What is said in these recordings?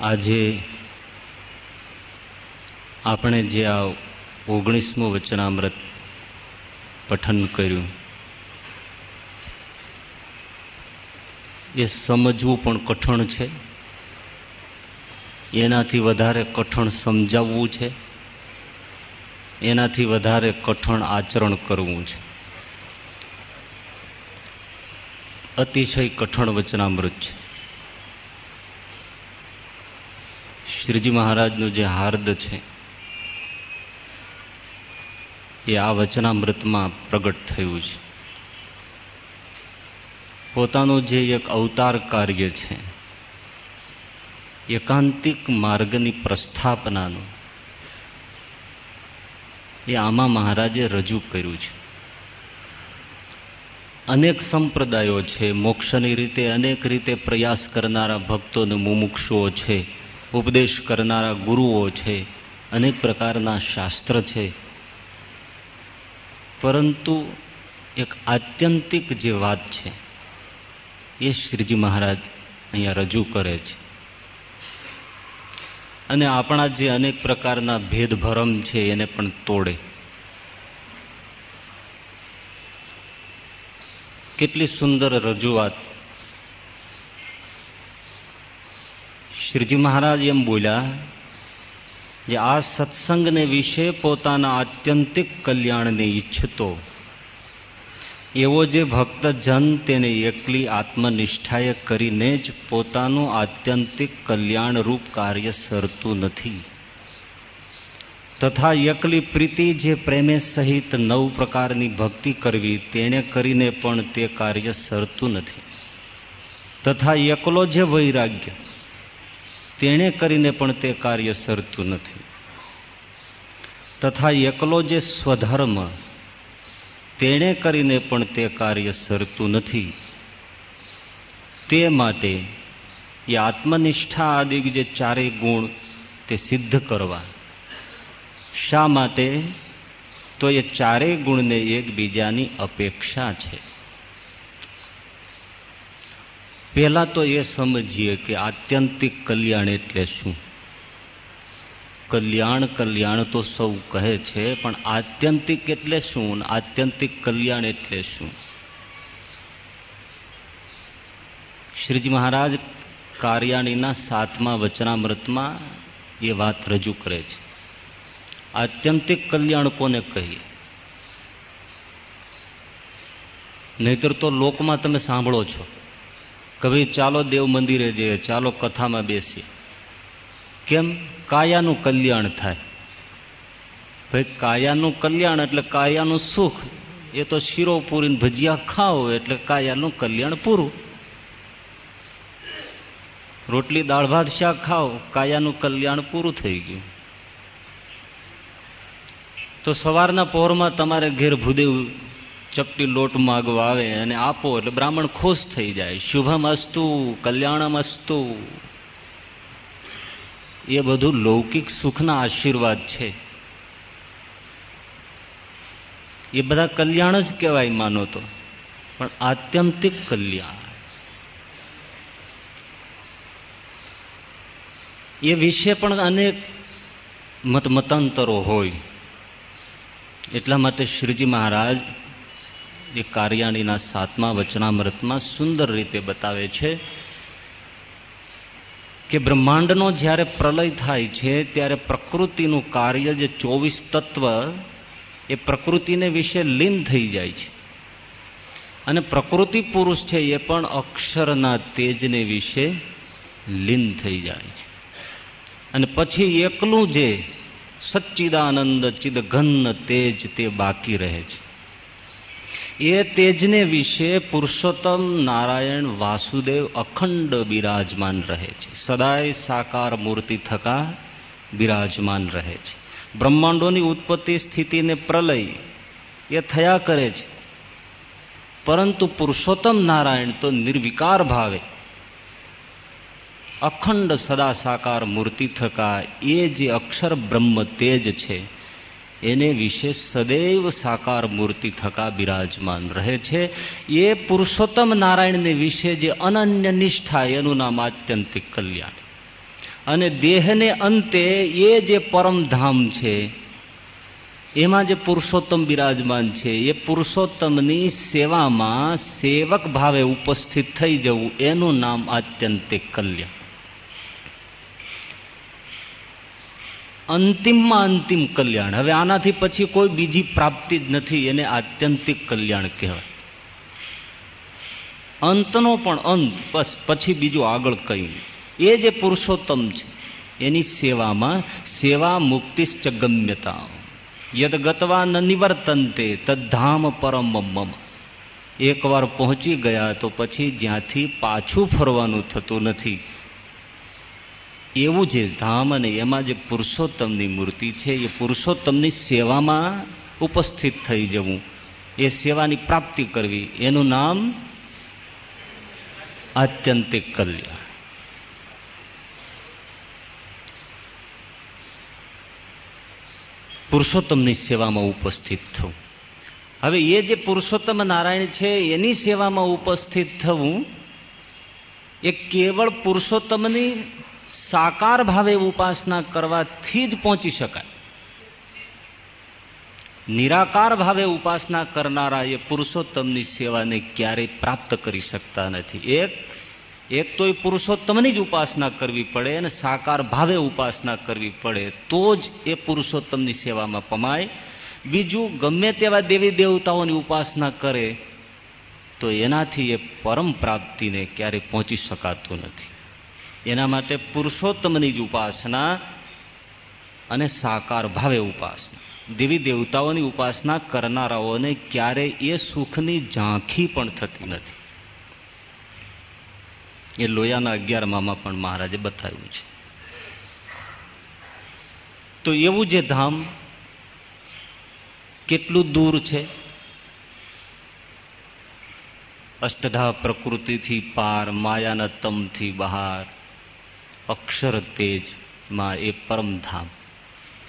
આજે આપણે જે આ ઓગણીસમું વચનામૃત પઠન કર્યું, એ સમજવું પણ કઠણ છે. એનાથી વધારે કઠણ સમજાવવું છે. એનાથી વધારે કઠણ આચરણ કરવું છે. અતિશય કઠણ વચનામૃત છે. શ્રીજી મહારાજનું જે હાર્દ છે, એ આ વચનામૃતમાં પ્રગટ થયું છે. પોતાનું જે એક અવતાર કાર્ય છે, એકાંતિક માર્ગની પ્રસ્થાપનાનું, એ આમાં મહારાજે રજૂ કર્યું છે. અનેક સંપ્રદાયો છે, મોક્ષની રીતે અનેક રીતે પ્રયાસ કરનારા ભક્તોને મુમુક્ષુઓ છે. ઉપદેશ કરનારા ગુરુઓ છે, અનેક પ્રકારના શાસ્ત્ર છે. પરંતુ એક આત્યંતિક જે વાત છે, એ શ્રીજી મહારાજ અહીંયા રજૂ કરે છે. અને આપણા જે અનેક પ્રકારના ભેદભરમ છે, એને પણ તોડે. કેટલી સુંદર રજૂઆત શ્રીજી મહારાજ એમ બોલ્યા જે આ સત્સંગને વિશે પોતાના આત્યંતિક કલ્યાણને ઈચ્છતો, એવો જે ભક્તજન તેને એકલી આત્મનિષ્ઠાએ કરીને જ પોતાનું આત્યંતિક કલ્યાણરૂપ કાર્ય સરતું નથી. તથા એકલી પ્રીતિ જે પ્રેમે સહિત નવ પ્રકારની ભક્તિ કરવી તેણે કરીને પણ તે કાર્ય સરતું નથી. તથા એકલો જે વૈરાગ્ય તેણે કરીને પણ તે કાર્ય સરતું નથી. તથા એકલો જે સ્વધર્મ, તેણે કરીને પણ તે કાર્ય સરતું નથી. તે માટે એ આત્મનિષ્ઠા આદિ જે ચારેય ગુણ તે સિદ્ધ કરવા. શા માટે? તો એ ચારેય ગુણને એકબીજાની અપેક્ષા છે. પહેલા તો એ સમજીએ કે આત્યંતિક કલ્યાણ એટલે શું? કલ્યાણ કલ્યાણ તો સૌ કહે છે, પણ આત્યંતિક એટલે શું આત્યંતિક કલ્યાણ એટલે શું? શ્રીજી મહારાજ કાર્યાણીના સાતમા વચનામૃતમાં એ વાત રજૂ કરે છે. આત્યંતિક કલ્યાણ કોને કહીએ? નહીતર તો લોકમાં તમે સાંભળો છો. કે ભાઈ, ચાલો દેવ મંદિરે જઈએ, ચાલો કથામાં બેસીએ. કેમ? કાયાનું કલ્યાણ થાય. ભાઈ, કાયાનું કલ્યાણ એટલે કાયાનું સુખ. એ તો શીરો પૂરી ભજીયા ખાઓ એટલે કાયાનું કલ્યાણ પૂરું. રોટલી, દાળ, ભાત, શાક ખાઓ, કાયાનું કલ્યાણ પૂરું થઈ ગયું. તો સવારના પહોરમાં તમારે ઘેર ભૂદેવ ચપટી લોટ માગવા આવે અને આપો એટલે બ્રાહ્મણ ખુશ થઈ જાય. શુભમ અસ્તુ, કલ્યાણમ અસ્તુ. એ બધું લૌકિક સુખના આશીર્વાદ છે. એ બધા કલ્યાણ જ કહેવાય, માનો તો. પણ આત્યંતિક કલ્યાણ. એ વિશે પણ અનેક મત મતાંતરો હોય. એટલા માટે શ્રીજી મહારાજ એ કાર્યાણીના સાતમા વચનામૃતમાં સુંદર રીતે બતાવે છે કે બ્રહ્માંડનો જ્યારે પ્રલય થાય છે, ત્યારે પ્રકૃતિનું કાર્ય જે ચોવીસ તત્વ એ પ્રકૃતિને વિશે લીન થઈ જાય છે. અને પ્રકૃતિ પુરુષ છે એ પણ અક્ષરના તેજને વિશે લીન થઈ જાય છે. અને પછી એકલું જે સચ્ચિદાનંદ ચિદઘન તેજ તે બાકી રહે છે. એ તેજને વિશે પુરુષોત્તમ નારાયણ વાસુદેવ અખંડ બિરાજમાન રહે છે. સદાય સાકાર મૂર્તિ થકા બિરાજમાન રહે છે. બ્રહ્માંડોની ઉત્પત્તિ સ્થિતિને પ્રલય એ થયા કરે છે. પરંતુ પુરુષોત્તમ નારાયણ તો નિર્વિકાર ભાવે. અખંડ સદા સાકાર મૂર્તિ થકા એ જે અક્ષર બ્રહ્મ તેજ છે એને વિશે સદૈવ સાકાર મૂર્તિ થકા બિરાજમાન રહે છે. એ પુરુષોત્તમ નારાયણને વિશે જે અનન્ય નિષ્ઠા એનું નામ આત્યંતિક કલ્યાણ. અને દેહને અંતે એ જે પરમધામ છે, એમાં જે પુરુષોત્તમ બિરાજમાન છે, એ પુરુષોત્તમની સેવામાં સેવક ભાવે ઉપસ્થિત થઈ જવું એનું નામ આત્યંતિક કલ્યાણ. અંતિમમાં અંતિમ કલ્યાણ. હવે આનાથી પછી કોઈ બીજી પ્રાપ્તિ જ નથી, એને આત્યંતિક કલ્યાણ કહેવાય. અંતનો પણ અંત, બસ, પછી બીજું આગળ કઈ એ જે પુરુષોત્તમ છે, એની સેવામાં સેવા મુક્તિશ્ચ ગમ્યતા યદ ગતવા ન નિવર્તનતે તદ્ધામ પરમ મમ. એકવાર પહોંચી ગયા તો પછી જ્યાંથી પાછું ફરવાનું થતું નથી એવું જે ધામ અને એમાં જે પુરુષોત્તમની મૂર્તિ છે, એ પુરુષોત્તમની સેવામાં ઉપસ્થિત થઈ જવું. એ સેવાની પ્રાપ્તિ કરવી. એનું નામ આત્યંતિક કલ્યાણ. પુરુષોત્તમની સેવામાં ઉપસ્થિત થવું. હવે એ જે પુરુષોત્તમ નારાયણ છે, એની સેવામાં ઉપસ્થિત થવું, એ કેવળ પુરુષોત્તમની સાકાર ભાવે ઉપાસના કરવાથી જ પહોંચી શકાય. નિરાકાર ભાવે ઉપાસના કરનારા એ પુરુષોત્તમની સેવાને ક્યારેય પ્રાપ્ત કરી શકતા નથી. એક એક તો એ પુરુષોત્તમની જ ઉપાસના કરવી પડે અને સાકાર ભાવે ઉપાસના કરવી પડે તો જ એ પુરુષોત્તમની સેવામાં પમાય. બીજું, ગમે તેવા દેવી દેવતાઓની ઉપાસના કરે તો એનાથી એ પરમ પ્રાપ્તિને ક્યારેય પહોંચી શકાતું નથી. એના માટે પુરુષોત્તમની જ ઉપાસના અને સાકાર ભાવે ઉપાસના. દેવી દેવતાઓની ઉપાસના કરનારાઓને ક્યારે એ સુખની ઝાંખી પણ થતી નથી. એ લોયાના અગિયારમામાં પણ મહારાજે બતાવ્યું છે. તો એવું જે ધામ કેટલું દૂર છે? અષ્ટધા પ્રકૃતિથી પાર, માયાના તમથી બહાર. અક્ષર તેજમાં એ પરમધામ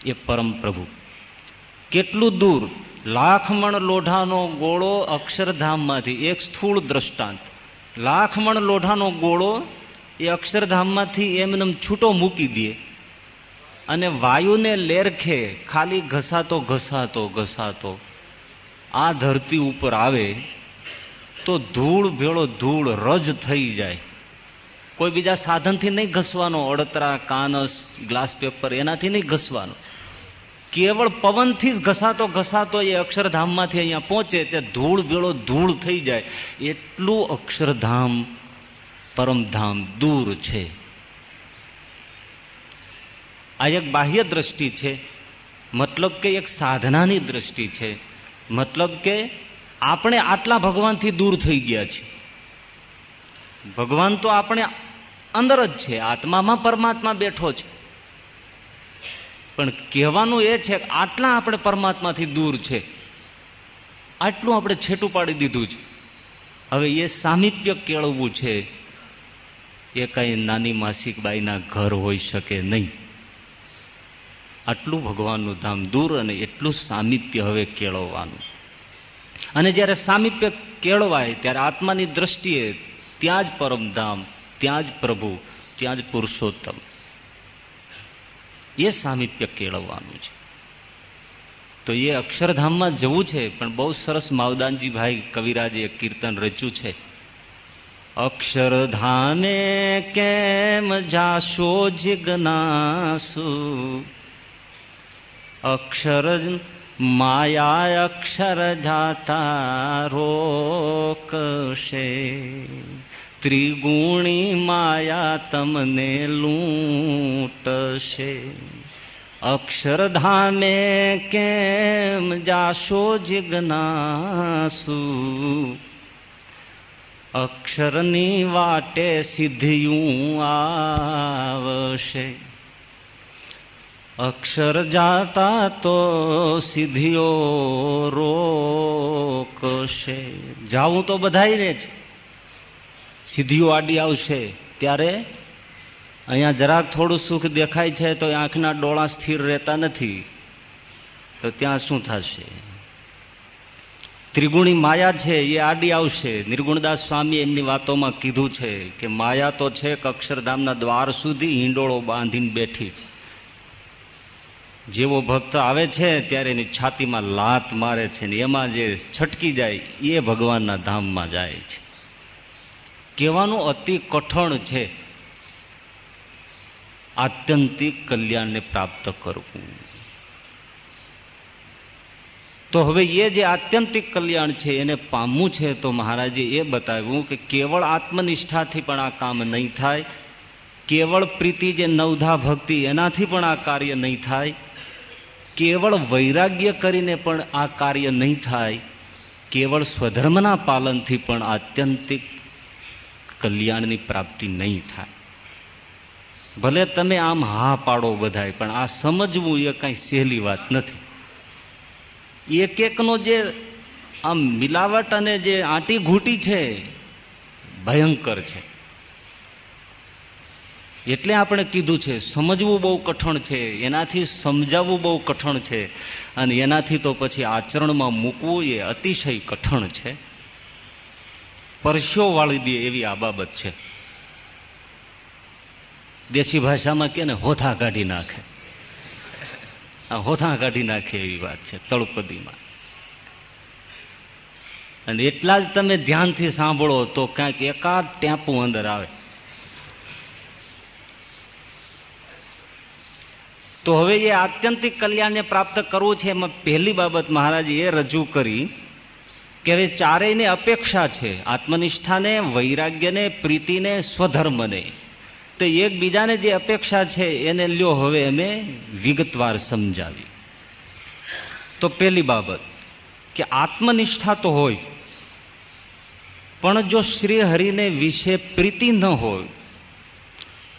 એ પરમ પ્રભુ. કેટલું દૂર, લાખમણ લોઢાનો ગોળો અક્ષરધામમાંથી એક સ્થૂળ દ્રષ્ટાંત. લાખમણ લોઢાનો ગોળો એ અક્ષરધામમાંથી એમને છૂટો મૂકી દે. અને વાયુને લેરખે, ખાલી ઘસાતો ઘસાતો ઘસાતો. આ ધરતી ઉપર આવે તો ધૂળ ભેળો ધૂળ રજ થઈ જાય. કોઈ બીજા સાધનથી નહીં ઘસવાનો, અડતરા, કાનસ, ગ્લાસ પેપર, એનાથી નહીં ઘસવાનો. કેવળ પવનથી જ ઘસાતો ઘસાતો એ અક્ષરધામમાંથી અહીંયા પહોંચે તે ધૂળ ભેળો ધૂળ થઈ જાય. એટલું અક્ષરધામ પરમધામ દૂર છે. આ એક બાહ્ય દ્રષ્ટિ છે. મતલબ કે એક સાધનાની દ્રષ્ટિ છે. મતલબ કે આપણે આટલા ભગવાનથી દૂર થઈ ગયા છીએ. ભગવાન તો આપણે અંદર જ છે. આત્મામાં પરમાત્મા બેઠો છે. પણ કહેવાનું એ છે કે આટલા આપણે પરમાત્માથી દૂર છે. આટલું આપણે છેટું પાડી દીધું છે. હવે એ સામીપ્ય કેળવવું છે. એ કઈ નાની માસિક બાઈના ઘર હોઈ શકે નહીં. આટલું ભગવાનનું ધામ દૂર અને એટલું સામીપ્ય હવે કેળવવાનું. અને જ્યારે સામીપ્ય કેળવાય, ત્યારે આત્માની દ્રષ્ટિએ ત્યાં જ પરમધામ ત્યાં જ પ્રભુ ત્યાં જ પુરુષોત્તમ. એ સામીપ્ય કેળવવાનું છે. તો એ અક્ષરધામમાં જવું છે, પણ બહુ સરસ માવદાનજીભાઈ કવિરાજે કીર્તન રચ્યું છે. અક્ષરધામે કેમ જાશો જિજ્ઞાસુ? અક્ષર માયા અક્ષર જાતા રોકશે. ત્રિગુણી માયા તમને લૂંટશે. અક્ષરધામે કેમ જાશો જિજ્ઞાસુ? અક્ષરની વાટે સિદ્ધિયું આવશે. અક્ષર જાતા તો સિદ્ધિઓ રોકશે. જાવું તો બધાઈને છે સિદ્ધિઓ આડી આવશે. ત્યારે અહીંયા જરાક થોડું સુખ દેખાય છે તો આંખના ડોળા સ્થિર રહેતા નથી. તો ત્યાં શું થશે? ત્રિગુણી માયા છે, એ આડી આવશે. નિર્ગુણદાસ સ્વામી એમની વાતોમાં કીધું છે કે માયા તો છે અક્ષરધામના દ્વાર સુધી હિંડોળો બાંધીને બેઠી છે. જેવો ભક્ત આવે છે ત્યારે એની છાતીમાં લાત મારે છે ને એમાં જે છટકી જાય, એ ભગવાનના ધામમાં જાય છે. કહેવાનું અતિ કઠણ છે. આત્યંતિક કલ્યાણને પ્રાપ્ત કરવું. તો હવે એ જે આત્યંતિક કલ્યાણ છે, એને પામવું છે, તો મહારાજે એ બતાવ્યું કે કેવળ આત્મનિષ્ઠાથી પણ આ કામ નહીં થાય, કેવળ પ્રીતિ જે નવધા ભક્તિ એનાથી પણ આ કાર્ય નહીં થાય, કેવળ વૈરાગ્ય કરીને પણ આ કાર્ય નહીં થાય, કેવળ સ્વધર્મના પાલનથી પણ આત્યંતિક કલ્યાણની પ્રાપ્તિ નહીં થાય. ભલે તમે આમ હા પાડો બધાય, પણ આ સમજવું એ કાંઈ સહેલી વાત નથી. એક એકનો જે આમ મિલાવટ અને જે આંટી ઘૂંટી છે, ભયંકર છે. એટલે આપણે કીધું છે, સમજવું બહુ કઠણ છે, એનાથી સમજાવવું બહુ કઠણ છે, અને એનાથી તો પછી આચરણમાં મૂકવું એ અતિશય કઠણ છે. પરસ્યો વાળી દે એવી આ બાબત છે. દેશી ભાષામાં કે ને હોથા કાઢી નાખે. આ હોથા કાઢી નાખે એવી વાત છે તળપદીમાં. અને એટલા જ તમે ધ્યાનથી સાંભળો તો ક્યાંક એકાદ ટેપું અંદર આવે. તો હવે એ આત્યંતિક કલ્યાણને પ્રાપ્ત કરવું છે એમાં પહેલી બાબત મહારાજ એ રજૂ કરી કે હવે ચારેયને અપેક્ષા છે, આત્મનિષ્ઠાને, વૈરાગ્યને, પ્રીતિને, સ્વધર્મને. તો એકબીજાને જે અપેક્ષા છે, એને લ્યો, હવે અમે વિગતવાર સમજાવી. તો પહેલી બાબત, કે આત્મનિષ્ઠા તો હોય, પણ જો શ્રી હરિને વિશે પ્રીતિ ન હોય,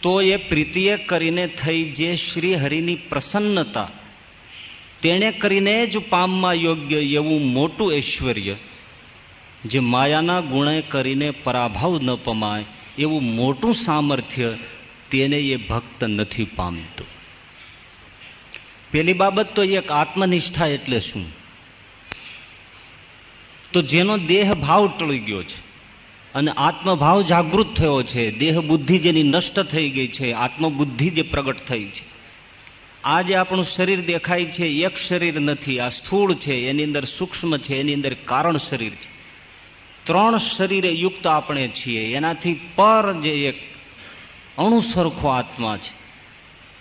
તો એ પ્રીતિએ કરીને થઈ જે શ્રી હરિની પ્રસન્નતા, તેણે કરીને જ પામમાં યોગ્ય એવું મોટું ઐશ્વર્ય જે માયાના ગુણે કરીને પરાભાવ ન પમાય એવું મોટું સામર્થ્ય તેને એ ભક્ત નથી પામતું. પેલી બાબત તો એક આત્મનિષ્ઠા એટલે શું? તો જેનો દેહ ભાવ ટળી ગયો છે અને આત્મભાવ જાગૃત થયો છે, દેહ બુદ્ધિ જેની નષ્ટ થઈ ગઈ છે, આત્મબુદ્ધિ જે પ્રગટ થઈ છે. આ જે આપણું શરીર દેખાય છે, એક શરીર નથી, આ સ્થૂળ છે, એની અંદર સૂક્ષ્મ છે, એની અંદર કારણ શરીર છે. ત્રણ શરીરે યુક્ત આપણે છીએ. એનાથી પર જે એક અણુસરખો આત્મા છે,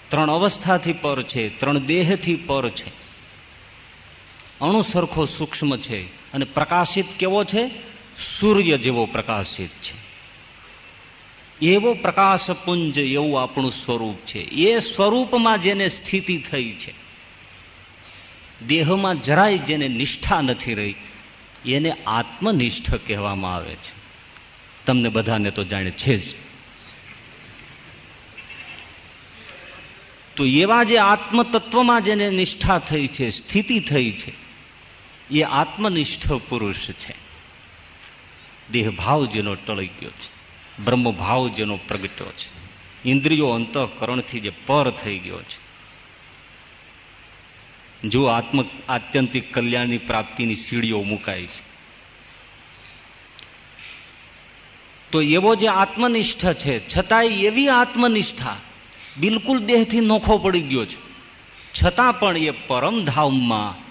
ત્રણ અવસ્થાથી પર છે, ત્રણ દેહથી પર છે. અણુસરખો સૂક્ષ્મ છે અને પ્રકાશિત કેવો છે? સૂર્ય જેવો પ્રકાશિત છે. એવો પ્રકાશપુંજ એવું આપણું સ્વરૂપ છે. એ સ્વરૂપમાં જેને સ્થિતિ થઈ છે. દેહમાં જરાય જેને નિષ્ઠા નથી રહી. એને આત્મનિષ્ઠ કહેવામાં આવે છે. તમને બધાને તો જાણે છે જ. તો એવા જે આત્મતત્વમાં જેને નિષ્ઠા થઈ છે, સ્થિતિ થઈ છે, એ આત્મનિષ્ઠ પુરુષ છે. દેહભાવ જેનો ટળી ગયો છે, બ્રહ્મભાવ જેનો પ્રગટ્યો છે. ઇન્દ્રિયો અંતઃકરણથી જે પર થઈ ગયો છે. જો આત્મ, આત્યંતિક કલ્યાણની પ્રાપ્તિની સીડીઓ મુકાય છે. તો એવો જે આત્મનિષ્ઠ છે, છતાંય એવી આત્મનિષ્ઠા બિલકુલ દેહથી નોખો પડી ગયો છે. છતાં પણ એ પરમધામમાં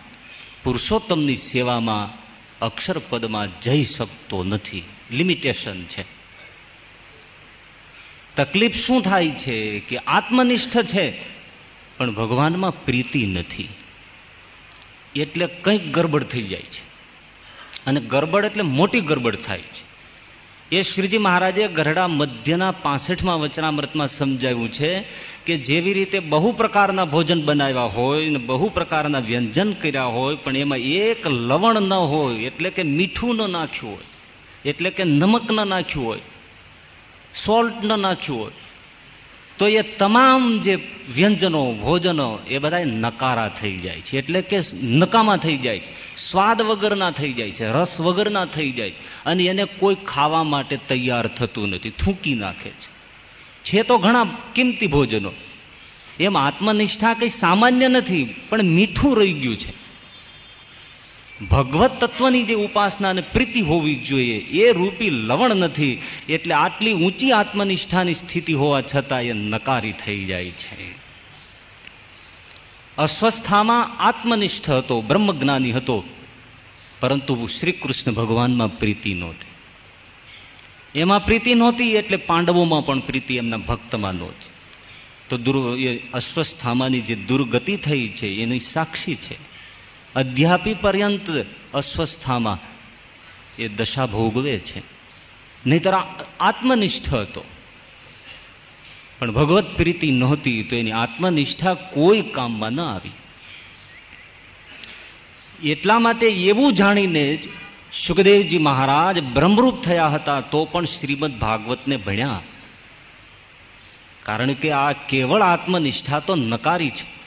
પુરુષોત્તમની સેવામાં અક્ષરપદમાં જઈ શકતો નથી. લિમિટેશન છે. તકલીફ શું થાય છે કે આત્મનિષ્ઠ છે, પણ ભગવાનમાં પ્રીતિ નથી. એટલે કંઈક ગરબડ થઈ જાય છે. અને ગરબડ એટલે મોટી ગરબડ થાય છે. એ શ્રીજી મહારાજે ગરડા મધ્યના પાસઠમાં વચનામૃતમાં સમજાવ્યું છે કે જેવી રીતે બહુ પ્રકારના ભોજન બનાવ્યા હોય ને બહુ પ્રકારના વ્યંજન કર્યા હોય, પણ એમાં એક લવણ ન હોય, એટલે કે મીઠું ન નાખ્યું હોય, એટલે કે નમક ન નાખ્યું હોય, સોલ્ટ ન નાખ્યું હોય તો એ તમામ જે વ્યંજનો, ભોજનો, એ બધા નકારા થઈ જાય છે. એટલે કે નકામા થઈ જાય છે. સ્વાદ વગરના થઈ જાય છે. રસ વગરના થઈ જાય છે. અને એને કોઈ ખાવા માટે તૈયાર થતું નથી. થૂંકી નાખે છે. છે તો ઘણા કિંમતી ભોજનો. એમ આત્મનિષ્ઠા કંઈ સામાન્ય નથી, પણ મીઠું રહી ગયું છે. ભગવત તત્વની જે ઉપાસના અને પ્રીતિ હોવી જોઈએ. એ રૂપી લવણ નથી, એટલે આટલી ઊંચી આત્મનિષ્ઠાની સ્થિતિ હોવા છતાં એ નકારી થઈ જાય છે. અસ્વસ્થામાં આત્મનિષ્ઠ હતો, બ્રહ્મજ્ઞાની હતો, પરંતુ શ્રી કૃષ્ણ ભગવાનમાં પ્રીતિ નહોતી. એમાં પ્રીતિ નહોતી, એટલે પાંડવોમાં પણ પ્રીતિ એમના ભક્તમાં નહોતી. તો દુર્ એ જે દુર્ગતિ થઈ છે, એની સાક્ષી છે. અધ્યાપી પર્યંત અસ્વસ્થામાં એ દશા ભોગવે છે. નહીતર આત્મનિષ્ઠ હતો. પણ ભગવત પ્રીતિ નહોતી તો એની આત્મનિષ્ઠા કોઈ કામમાં ન આવી. એટલા માટે એવું જાણીને જ સુખદેવજી મહારાજ બ્રહ્મરૂપ થયા હતા તો પણ શ્રીમદ ભાગવતને ભણ્યા. કારણ કે આ કેવળ આત્મનિષ્ઠા તો નકારી છે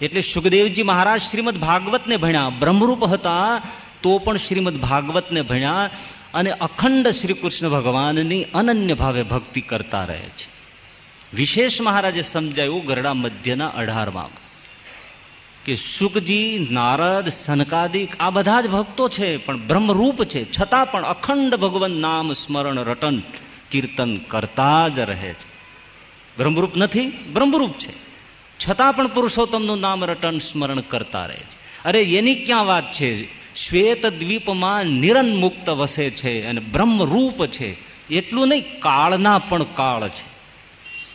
એટલે સુખદેવજી મહારાજ શ્રીમદ ભાગવતને ભણ્યા, બ્રહ્મરૂપ હતા, તો પણ શ્રીમદ ભાગવતને ભણ્યા અને અખંડ શ્રી કૃષ્ણ ભગવાનની અનન્ય ભાવે ભક્તિ કરતા રહે છે. વિશેષ મહારાજે સમજાયું ગરડા મધ્યના અઢારમાં કે સુખજી, નારદ, સનકાદિક આ બધા જ ભક્તો છે, પણ બ્રહ્મરૂપ છે. છતાં પણ અખંડ ભગવાન નામ, સ્મરણ, રટન, કીર્તન કરતા જ રહે છે. બ્રહ્મરૂપ નથી, બ્રહ્મરૂપ છે. છતાં પણ પુરુષોત્તમનું નામ રટન સ્મરણ કરતા રહે છે. અરે, એની ક્યાં વાત છે? શ્વેત દ્વીપમાં નિરન્મુક્ત વસે છે અને બ્રહ્મરૂપ છે. એટલું નહીં, કાળના પણ કાળ છે.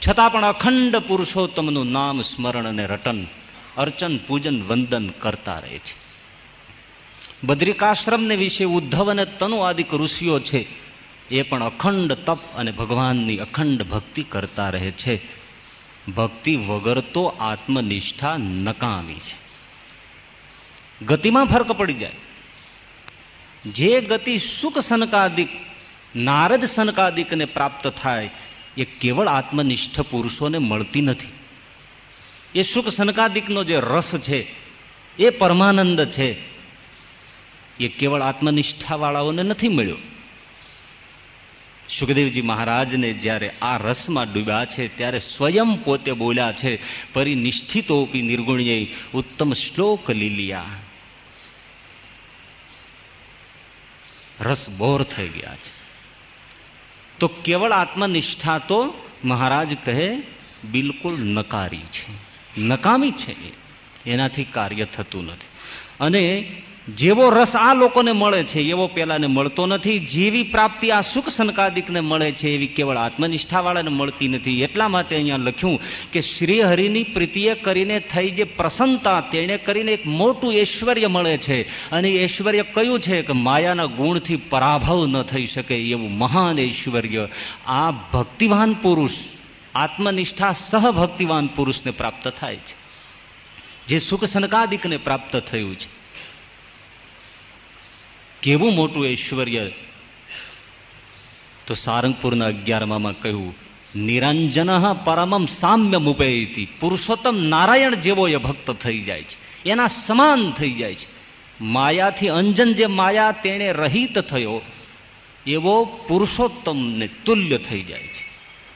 છતાં પણ અખંડ પુરુષોત્તમનું નામ સ્મરણ અને રટન, અર્ચન, પૂજન, વંદન કરતા રહે છે. બદ્રિકાશ્રમને વિશે ઉદ્ધવ અને તનુ આદિક ઋષિઓ છે. એ પણ અખંડ તપ અને ભગવાનની અખંડ ભક્તિ કરતા રહે છે. ભક્તિ વગર તો આત્મનિષ્ઠા નકામી છે. ગતિમાં ફરક પડી જાય. જે ગતિ સુખ સનકાદિક, નારદ સનકાદિકને પ્રાપ્ત થાય, એ કેવળ આત્મનિષ્ઠ પુરુષોને મળતી નથી. એ સુખ સનકાદિકનો જે રસ છે, એ પરમાનંદ છે, એ કેવળ આત્મનિષ્ઠાવાળાઓને નથી મળ્યો. સુખદેવજી મહારાજને જ્યારે આ રસમાં ડૂબ્યા છે, ત્યારે સ્વયં પોતે બોલ્યા છે, પરિનિષ્ઠિતોપી નિર્ગુણ્ય ઉત્તમ શ્લોક લીલિયા. રસ બોર થઈ ગયા છે. તો કેવળ આત્મનિષ્ઠા તો મહારાજ કહે, બિલકુલ નકારી છે. નકામી છે એનાથી કાર્ય થતું નથી. અને જેવો રસ આ લોકોને મળે છે, એવો પેલાને મળતો નથી. જેવી પ્રાપ્તિ આ સુખ સંકાદિકને મળે છે, એવી કેવળ આત્મનિષ્ઠાવાળાને મળતી નથી. એટલા માટે અહીંયા લખ્યું કે શ્રીહરિની પ્રીતિએ કરીને થઈ જે પ્રસન્નતા, તેણે કરીને એક મોટું ઐશ્વર્ય મળે છે. અને ઐશ્વર્ય કયું છે? કે માયાના ગુણથી પરાભવ ન થઈ શકે એવું મહાન ઐશ્વર્ય. આ ભક્તિવાન પુરુષ, આત્મનિષ્ઠા સહભક્તિવાન પુરુષને પ્રાપ્ત થાય છે. જે સુખ સનકાદિકને પ્રાપ્ત થયું છે. કેવું મોટું ઐશ્વર્ય? તો સારંગપુરના અગિયારમાં કહ્યું, નિરંજન પરમમ સામ્ય મુપેતી પુરુષોત્તમ નારાયણ જેવો એ ભક્ત થઈ જાય છે. એના સમાન થઈ જાય છે. માયાથી અંજન જે માયા તેણે રહિત થયો, એવો પુરુષોત્તમને તુલ્ય થઈ જાય છે.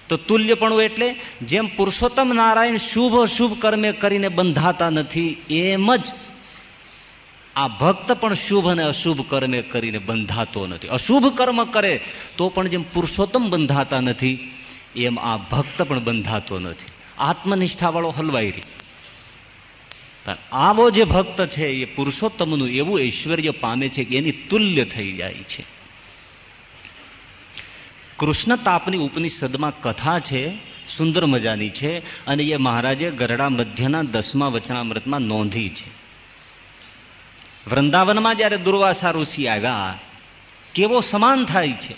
તો તુલ્યપણું એટલે, જેમ પુરુષોત્તમ નારાયણ શુભ શુભ કર્મે કરીને બંધાતા નથી, એમ જ આ ભક્ત પણ શુભ અને અશુભ કર્મે કરીને બંધાતો નથી. અશુભ કર્મ કરે તો પણ જેમ પુરુષોત્તમ બંધાતા નથી, એમ આ ભક્ત પણ બંધાતો નથી. આત્મનિષ્ઠાવાળો હલવાઈ રહી પણ આવો જે ભક્ત છે એ પુરુષોત્તમનું એવું ઐશ્વર્ય પામે છે કે એની તુલ્ય થઈ જાય છે. કૃષ્ણ તાપની ઉપનિષદમાં કથા છે, સુંદર મજાની છે, અને એ મહારાજે ગરડા મધ્યના દસમા વચનામૃતમાં નોંધી છે. વૃંદાવનમાં જ્યારે દુર્વાસા ઋષિ આવ્યા, કેવો સમાન થાય છે?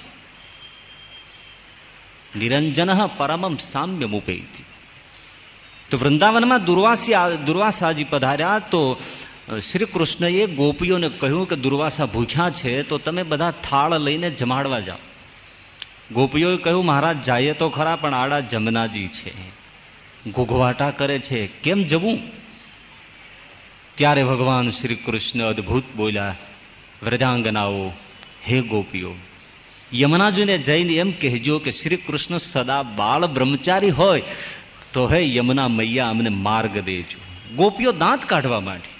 નિરંજન પરમમ સામ્ય મુપેતી તો વૃંદાવનમાં દુર્વાસી દુર્વાસાજી પધાર્યા, તો શ્રી કૃષ્ણએ ગોપીઓને કહ્યું કે દુર્વાસા ભૂખ્યા છે, તો તમે બધા થાળ લઈને જમાડવા જાઓ. ગોપીઓએ કહ્યું, મહારાજ, જાય તો ખરા, પણ આડા જમનાજી છે. ઘોઘવાટા કરે છે. કેમ જવું? ત્યારે ભગવાન શ્રી કૃષ્ણ અદભુત બોલ્યા, વ્રજાંગનાઓ, હે ગોપીઓ, યમુનાજીને જઈને એમ કહેજો કે શ્રી કૃષ્ણ સદા બાળ બ્રહ્મચારી હોય, તો હે યમુના મૈયા અમને માર્ગ દેજો. ગોપીઓ દાંત કાઢવા માંડી,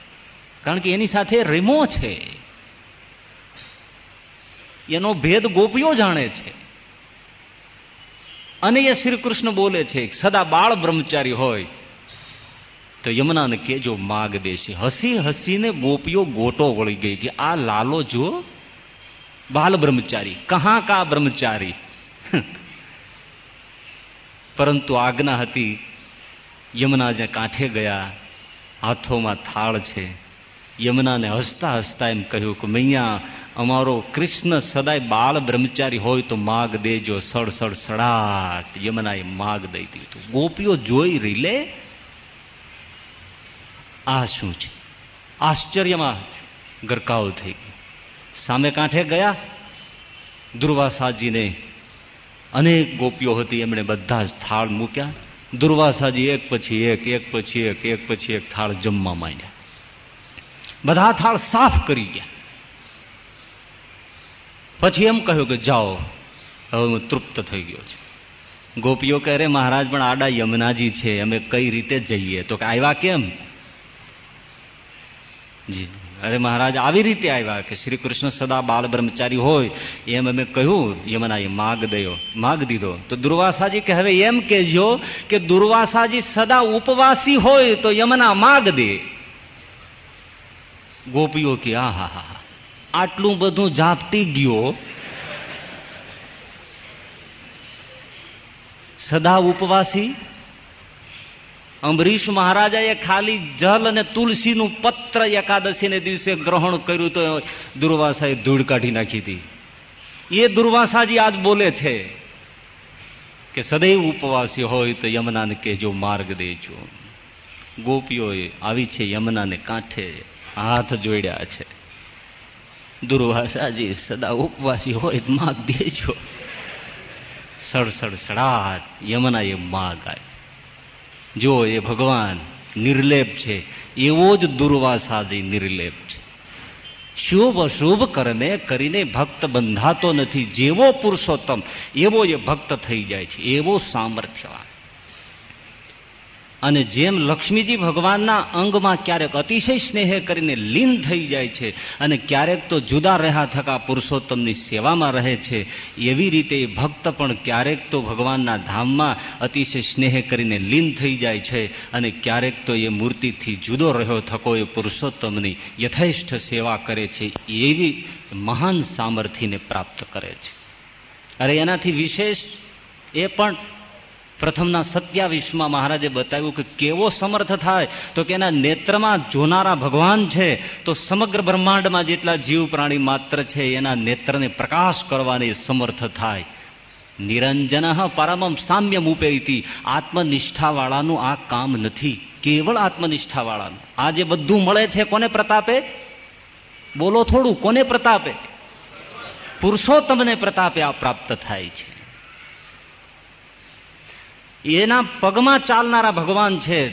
કારણ કે એની સાથે રેમો છે. એનો ભેદ ગોપીઓ જાણે છે. અને એ શ્રી કૃષ્ણ બોલે છે સદા બાળ બ્રહ્મચારી હોય તો યમુનાને કેજો માગ દેશે. હસી હસીને ગોપીઓ ગોટો વળી ગઈ કે, આ લાલો જો, બાલ બ્રહ્મચારી, કહા કા બ્રહ્મચારી? પરંતુ આજ્ઞા હતી, યમુના જે કાંઠે ગયા, હાથોમાં થાળ છે. યમુનાને હસતા હસતા એમ કહ્યું કે, મૈયા, અમારો કૃષ્ણ સદાય બાળ બ્રહ્મચારી હોય તો માગ દેજો સડ સડ સડાટ. યમુનાએ માગ દઈ દીધું. ગોપીઓ જોઈ રીલે આ શું છે? આશ્ચર્યમાં ગરકાવ થઈ ગઈ. સામે કાંઠે ગયા, દુર્વાસાજીને અનેક ગોપીઓ હતી, એમણે બધા જ થાળ મૂક્યા. દુર્વાસાજી એક પછી એક એક પછી એક એક પછી એક થાળ જમવા માંડ્યા. બધા થાળ સાફ કરી ગયા. પછી એમ કહ્યું કે, જાઓ, હવે હું તૃપ્ત થઈ ગયો છું. ગોપીઓ કહે રે મહારાજ, પણ આડા યમુનાજી છે, અમે કઈ રીતે જઈએ? તો કે, આવ્યા કેમ? જી. અરે મહારાજ, આવી રીતે આવ્યા કે શ્રી કૃષ્ણ સદા બાળ બ્રહ્મચારી હોય, એમ અમે કહ્યું, યમુનાએ માગ દયો, માગ દીધો. તો દુર્વાસાજી કે હવે એમ કહેજો કે દુર્વાસાજી સદા ઉપવાસી હોય તો યમના માગ દે. ગોપીઓ કે, આ, હા હા આટલું બધું ઝાપટી ગયો. સદા ઉપવાસી અંબરીશ મહારાજાએ ખાલી જલ અને તુલસીનું પત્ર એકાદશીને દિવસે ગ્રહણ કર્યું તો દુર્વાસાએ ધૂળ કાઢી નાખી હતી. એ દુર્વાસાજી આજ બોલે છે કે સદૈવ ઉપવાસી હોય તો યમુનાને કહેજો માર્ગ દેજો. ગોપીઓએ આવી છે યમુનાને કાંઠે હાથ જોડ્યા છે. દુર્વાસાજી સદા ઉપવાસી હોય માગ દેજો. સડસડ સડાટ એ માગ આવી જો એ ભગવાન નિર્લેપ છે, એવો જ દુર્વાસાજી નિર્લેપ છે. શુભ અશુભ કર્મે કરીને ભક્ત બંધાતો નથી, જેવો પુરુષોત્તમ, એવો એ ભક્ત થઈ જાય છે, એવો સામર્થ્યવાન. અને જેમ લક્ષ્મીજી ભગવાનના અંગમાં ક્યારેક અતિશય સ્નેહ કરીને લીન થઈ જાય છે અને ક્યારેક તો જુદા રહ્યા થકા પુરુષોત્તમની સેવામાં રહે છે, એવી રીતે ભક્ત પણ ક્યારેક તો ભગવાનના ધામમાં અતિશય સ્નેહ કરીને લીન થઈ જાય છે અને ક્યારેક તો એ મૂર્તિથી જુદો રહ્યો થકો એ પુરુષોત્તમની યથેષ્ઠ સેવા કરે છે, એવી મહાન સામર્થ્યને પ્રાપ્ત કરે છે. અરે એનાથી વિશેષ એ પણ પ્રથમના સત્યાવીસમાં મહારાજે બતાવ્યું કે કેવો સમર્થ થાય? તો કે એના નેત્રમાં જોનારા ભગવાન છે. તો સમગ્ર બ્રહ્માંડમાં જેટલા જીવ પ્રાણી માત્ર છે, એના નેત્રને પ્રકાશ કરવાની સમર્થ થાય. નિરંજન પરમમ સામ્યમ ઉપેતી આત્મનિષ્ઠાવાળાનું આ કામ નથી. કેવળ આત્મનિષ્ઠાવાળાનું. આ જે બધું મળે છે કોને પ્રતાપે? બોલો થોડું, કોને પ્રતાપે? પુરુષોત્તમને પ્રતાપે આ પ્રાપ્ત થાય છે. એના પગમાં ચાલનારા ભગવાન છે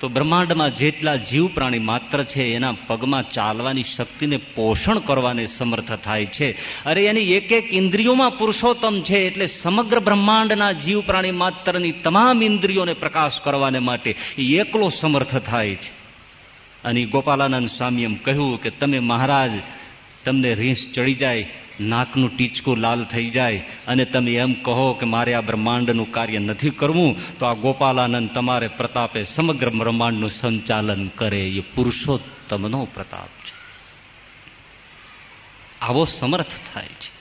તો બ્રહ્માંડમાં જેટલા જીવ પ્રાણી માત્ર છે, એના પગમાં ચાલવાની શક્તિને પોષણ કરવાને સમર્થ થાય છે. અરે એની એક એક ઇન્દ્રિયોમાં પુરુષોત્તમ છે એટલે સમગ્ર બ્રહ્માંડના જીવ પ્રાણી માત્રની તમામ ઇન્દ્રિયોને પ્રકાશ કરવાને માટે એકલો સમર્થ થાય છે. અને ગોપાલાનંદ સ્વામી એમ કહ્યું કે તમે મહારાજ, તમને રીંસ ચડી જાય નાકનું ટીચકું લાલ થઈ જાય અને તમે એમ કહો કે મારે આ બ્રહ્માંડનું કાર્ય નથી કરવું, તો આ ગોપાલાનંદ તમારે પ્રતાપે સમગ્ર બ્રહ્માંડનું સંચાલન કરે. એ પુરુષોત્તમનો પ્રતાપ છે. આવો સમર્થ થાય છે.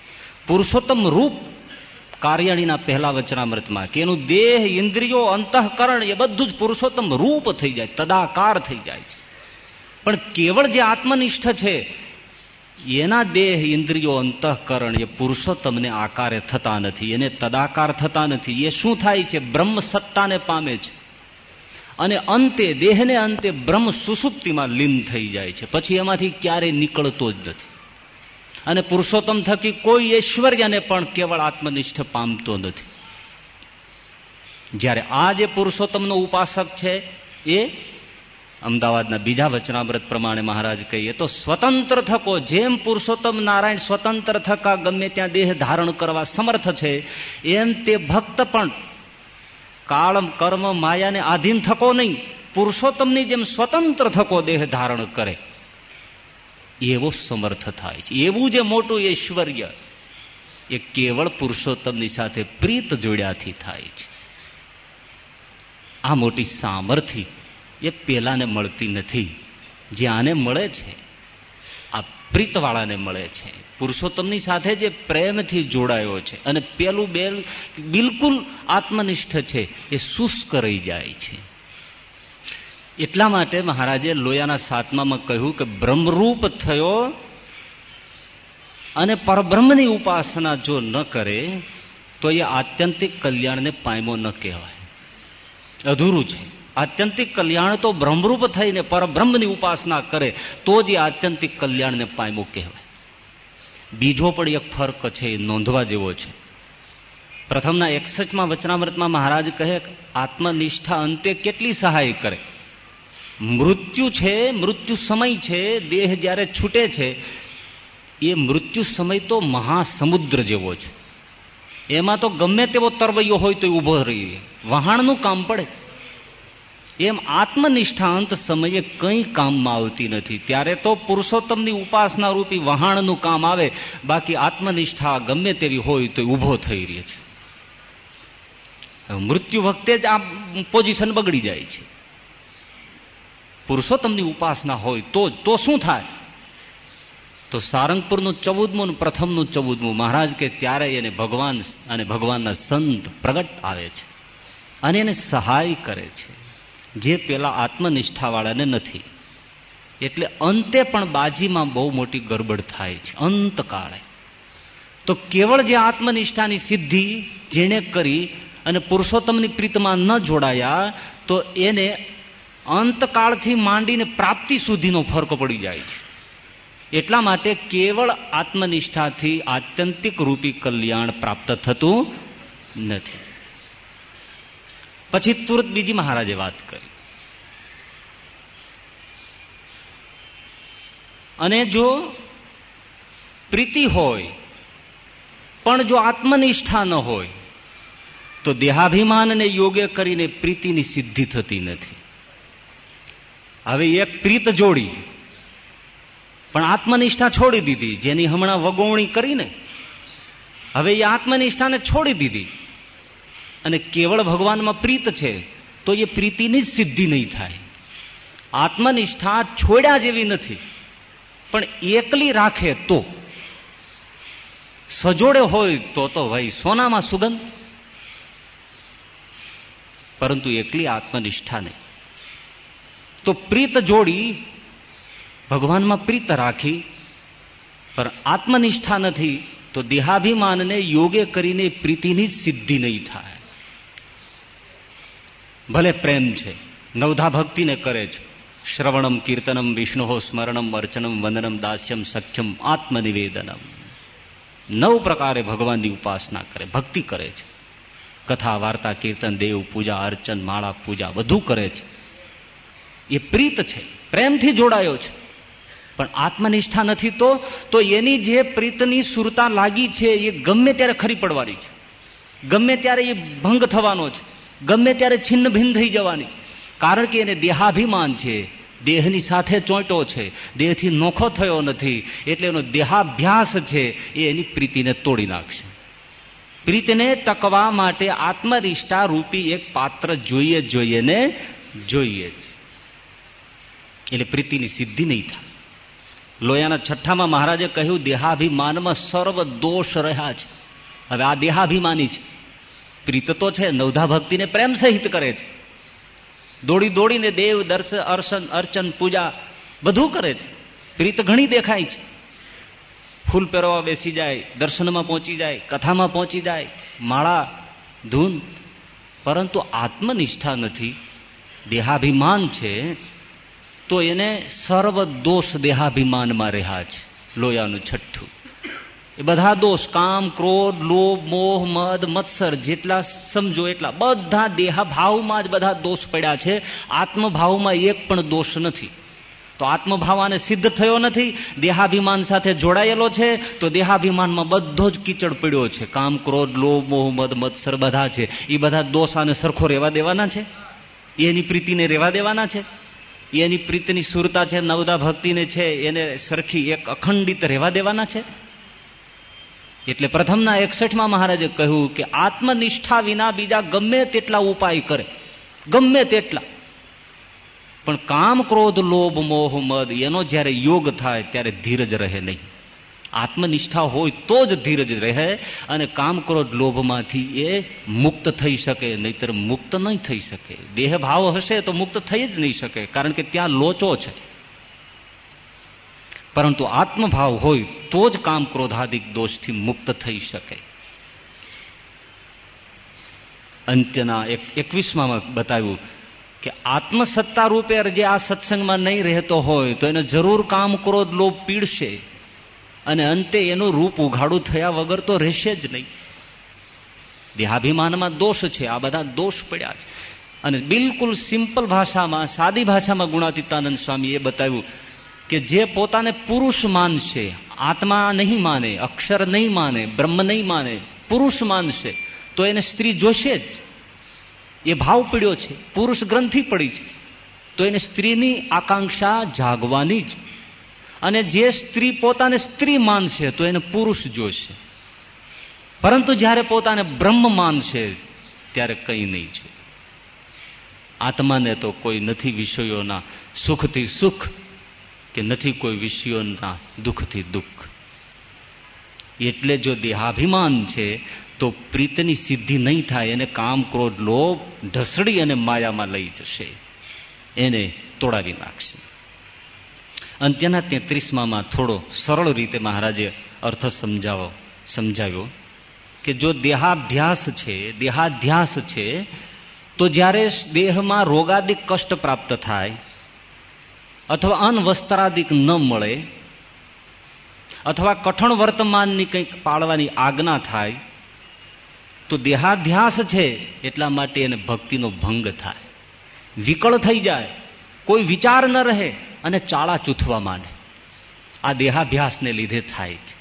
પુરુષોત્તમ રૂપ કાર્યાણીના પહેલા વચનામૃતમાં કે એનું દેહ, ઇન્દ્રિયો, અંતઃકરણ એ બધું જ પુરુષોત્તમ રૂપ થઈ જાય, તદાકાર થઈ જાય છે. પણ કેવળ જે આત્મનિષ્ઠ છે એના દેહ ઇન્દ્રિયો અંતઃકરણ એ પુરુષોત્તમને આકારે થતા નથી, એને તદાકાર થતા નથી. એ શું થાય છે? બ્રહ્મ સત્તાને પામે છે. અને અંતે, દેહને અંતે બ્રહ્મ સુસુપ્તિમાં લીન થઈ જાય છે. પછી એમાંથી ક્યારેય નીકળતો જ નથી. અને પુરુષોત્તમ થકી કોઈ ઐશ્વર્યને પણ કેવળ આત્મનિષ્ઠ પામતો નથી. જ્યારે આ જે પુરુષોત્તમનો ઉપાસક છે, એ અમદાવાદના બીજા વચનામૃત પ્રમાણે મહારાજ કહીએ, તો સ્વતંત્ર થકો, જેમ પુરુષોત્તમ નારાયણ સ્વતંત્ર થકા, ગમે ત્યાં દેહ ધારણ કરવા સમર્થ છે, એમ તે ભક્ત પણ કાળમ, કર્મ, માયાને આધીન થકો નહીં, પુરુષોત્તમની જેમ સ્વતંત્ર થકો દેહ ધારણ કરે. એવો સમર્થ થાય છે. એવું જે મોટું ઐશ્વર્ય, એ કેવળ પુરુષોત્તમની સાથે પ્રીત જોડ્યાથી થાય છે. આ મોટી સામર્થ્ય એ પેલાને મળતી નથી. જે આને મળે છે, આ પ્રીતવાળાને મળે છે. પુરુષોત્તમની સાથે જે પ્રેમથી જોડાયો છે અને પેલું બેલ બિલકુલ આત્મનિષ્ઠ છે, એ શુષ્ક રહી જાય છે. એટલા માટે મહારાજે લોયાના સાતમામાં કહ્યું કે બ્રહ્મરૂપ થયો અને પરબ્રહ્મની ઉપાસના જો ન કરે, તો એ આત્યંતિક કલ્યાણને પાયમો ન કહેવાય. અધૂરું છે. આત્યંતિક કલ્યાણ તો બ્રહ્મરૂપ થઈને પરબ્રહ્મની ઉપાસના કરે, તો જ એ આત્યંતિક કલ્યાણને પાયમો કહેવાય. બીજો પણ એક ફર્ક છે, એ નોંધવા જેવો છે. પ્રથમના એકસઠમાં વચનામૃતમાં મહારાજ કહે આત્મનિષ્ઠા અંતે કેટલી સહાય કરે? મૃત્યુ છે, મૃત્યુ સમય છે, દેહ જ્યારે છૂટે છે, એ મૃત્યુ સમય તો મહાસમુદ્ર જેવો છે. એમાં તો ગમે તેવો તરવૈયો હોય તો ઊભો રહી વહાણનું કામ પડે. એમ આત્મનિષ્ઠાંત સમયે કંઈ કામમાં આવતી નથી. ત્યારે તો પુરુષોત્તમની ઉપાસના રૂપી વહાણનું કામ આવે, બાકી આત્મનિષ્ઠા ગમે તેવી હોય તો ઊભો થઈ રહે છે. મૃત્યુ વખતે જ આ પોઝિશન બગડી જાય છે. પુરુષોત્તમની ઉપાસના હોય તો તો શું થાય? તો સારંગપુરનું ચૌદમું પ્રથમનું ચૌદમું. મહારાજ કે ત્યારે એને ભગવાન અને ભગવાનના સંત પ્રગટ આવે છે અને એને સહાય કરે છે. જે પેલા આત્મનિષ્ઠાવાળાને નથી. એટલે અંતે પણ બાજીમાં બહુ મોટી ગરબડ થાય છે, અંતકાળે. તો કેવળ જે આત્મનિષ્ઠાની સિદ્ધિ જેણે કરી અને પુરુષોત્તમની પ્રીતમાં ન જોડાયા, તો એને અંતકાળથી માંડીને પ્રાપ્તિ સુધીનો ફરક પડી જાય છે. એટલા માટે કેવળ આત્મનિષ્ઠાથી આત્યંતિક રૂપી કલ્યાણ પ્રાપ્ત થતું નથી. પછી તુરત બીજી મહારાજે વાત કરી. અને જો પ્રીતિ હોય, પણ જો આત્મનિષ્ઠા ન હોય, તો દેહાભિમાનને યોગ્ય કરીને પ્રીતિની સિદ્ધિ થતી નથી. હવે એક પ્રીત જોડી, પણ આત્મનિષ્ઠા છોડી દીધી, જેની હમણાં વગોવણી કરીને, હવે એ આત્મનિષ્ઠાને છોડી દીધી. અને કેવળ ભગવાનમાં પ્રીત છે, તો એ પ્રીતિની જ સિદ્ધિ નહીં થાય. આત્મનિષ્ઠા છોડ્યા જેવી નથી. પણ એકલી રાખે તો. સજોડે હોય તો તો ભાઈ સોનામાં સુગંધ. પરંતુ એકલી આત્મનિષ્ઠા નહીં. તો પ્રીત જોડી ભગવાનમાં પ્રીત રાખી, પણ આત્મનિષ્ઠા નથી, તો દેહાભિમાનને યોગે કરીને પ્રીતિની સિદ્ધિ નહીં થાય. ભલે પ્રેમ છે, નવધા ભક્તિને કરે છે. શ્રવણમ, કીર્તનમ વિષ્ણુ સ્મરણમ, અર્ચનમ, વંદનમ, દાસ્યમ, સખ્યમ, આત્મનિવેદનમ. નવ પ્રકારે ભગવાનની ઉપાસના કરે, ભક્તિ કરે છે. કથા, વાર્તા, કીર્તન, દેવ પૂજા, અર્ચન, માળા, પૂજા બધું કરે છે. એ પ્રીત છે, પ્રેમથી જોડાયો છે. પણ આત્મનિષ્ઠા નથી તો તો એની જે પ્રીતની સુરતા લાગી છે એ ગમે ત્યારે ખરી પડવાની છે. ગમે ત્યારે એ ભંગ થવાનો છે. ગમે ત્યારે છિન્ન ભિન્ન થઈ જવાની. કારણ કે એને દેહાભિમાન છે. દેહની સાથે ચોંટો છે. દેહથી નોખો થયો નથી. એટલે એનો દેહાભ્યાસ છે એ એની પ્રીતિને તોડી નાખશે. પ્રીતને ટકવા માટે આત્મનિષ્ઠા રૂપી એક પાત્ર જોઈએ જોઈએ ને જોઈએ જ. એટલે પ્રીતિની સિદ્ધિ નહીં થાય. લોયાના છઠ્ઠામાં મહારાજે કહ્યું, દેહાભિમાનમાં સર્વ દોષ રહ્યા છે. હવે આ દેહાભિમાની છે. પ્રીત તો છે, નવધા ભક્તિને પ્રેમ સહિત કરે છે. દોડી દોડીને દેવ દર્શન અર્શન, અર્ચન, પૂજા બધું કરે છે. પ્રીત ઘણી દેખાય છે. ફૂલ પહેરવા બેસી જાય, દર્શનમાં પહોંચી જાય, કથામાં પહોંચી જાય, માળા, ધૂન. પરંતુ આત્મનિષ્ઠા નથી. દેહાભિમાન છે, તો એને સર્વ દોષ દેહાભિમાનમાં રહ્યા છે, લોયાનું છઠ્ઠું. એ બધા દોષ, કામ, ક્રોધ, લોભ, મોહ, મદ, મત્સર, જેટલા સમજો એટલા. બધા દેહાભાવમાં જ બધા દોષ પડ્યા છે. આત્મભાવમાં એક પણ દોષ નથી. તો આત્મભાવ આને સિદ્ધ થયો નથી, દેહાભિમાન સાથે જોડાયેલો છે, તો દેહાભિમાનમાં બધો જ કીચડ પડ્યો છે. કામ, ક્રોધ, લોભ, મોહ, મદ, મત્સર બધા છે. એ બધા દોષ આને સરખો રહેવા દેવાના છે? એની પ્રીતિને રહેવા દેવાના છે? એની પ્રીતિની સુરતા છે, નવદા ભક્તિને છે, એને સરખી એક અખંડિત રહેવા દેવાના છે? એટલે પ્રથમના એકસઠમાં મહારાજે કહ્યું કે આત્મનિષ્ઠા વિના બીજા ગમે તેટલા ઉપાય કરે. ગમે તેટલા. પણ કામ ક્રોધ, લોભ, મોહ, મદ, એનો જ્યારે યોગ થાય ત્યારે ધીરજ રહે નહીં. આત્મનિષ્ઠા હોય તો જ ધીરજ રહે અને કામ ક્રોધ, લોભમાંથી એ મુક્ત થઈ શકે, નહીતર મુક્ત નહીં થઈ શકે. દેહ ભાવ હશે તો મુક્ત થઈ જ નહીં શકે, કારણ કે ત્યાં લોચો છે. પરંતુ આત્મભાવ હોય તો જ કામ ક્રોધાદિક દોષથી મુક્ત થઈ શકે. અંત્યના એક એકવીસમાં બતાવ્યું કે આત્મસત્તા રૂપે જે આ સત્સંગમાં નહીં રહેતો હોય તો એને જરૂર કામ ક્રોધ લોભ પીડશે અને અંતે એનું રૂપ ઉઘાડું થયા વગર તો રહેશે જ નહીં. દેહાભિમાનમાં દોષ છે, આ બધા દોષ પડ્યા છે. અને બિલકુલ સિમ્પલ ભાષામાં, સાદી ભાષામાં ગુણાતીતાનંદ સ્વામી એ બતાવ્યું કે જે પોતાને પુરુષ માનશે, આત્મા નહીં માને, અક્ષર નહીં માને, બ્રહ્મ નહીં માને, પુરુષ માનશે, તો એને સ્ત્રી જોશે જ. એ ભાવ પીડ્યો છે, પુરુષ ગ્રંથિ પડી છે, તો એને સ્ત્રીની આકાંક્ષા જાગવાની જ. અને જે સ્ત્રી પોતાને સ્ત્રી માનશે, તો એને પુરુષ જોશે. પરંતુ જ્યારે પોતાને બ્રહ્મ માનશે, ત્યારે કંઈ નહીં છે. આત્માને તો કોઈ નથી વિષયોના સુખથી સુખ કે નથી કોઈ વિષયોના દુઃખથી દુઃખ. એટલે જો દેહાભિમાન છે, તો પ્રીતની સિદ્ધિ નહીં થાય, એને કામ ક્રોધ, લોભ, ઢસડી અને માયામાં લઈ જશે. એને તોડાવી નાખશે. અને તેના તેત્રીસમાં થોડો સરળ રીતે મહારાજે અર્થ સમજાવો, સમજાવ્યો કે જો દેહાભ્યાસ છે, દેહાધ્યાસ છે, તો જ્યારે દેહમાં રોગાદિક કષ્ટ પ્રાપ્ત થાય અથવા અનવસ્ત્રાદિક ન મળે, અથવા કઠણ વર્તમાનની કંઈક પાળવાની આજ્ઞા થાય, તો દેહાધ્યાસ છે એટલા માટે એને ભક્તિનો ભંગ થાય. વિકળ થઈ જાય, કોઈ વિચાર ન રહે અને ચાળા ચૂથવા માંડે. આ દેહાભ્યાસને લીધે થાય છે.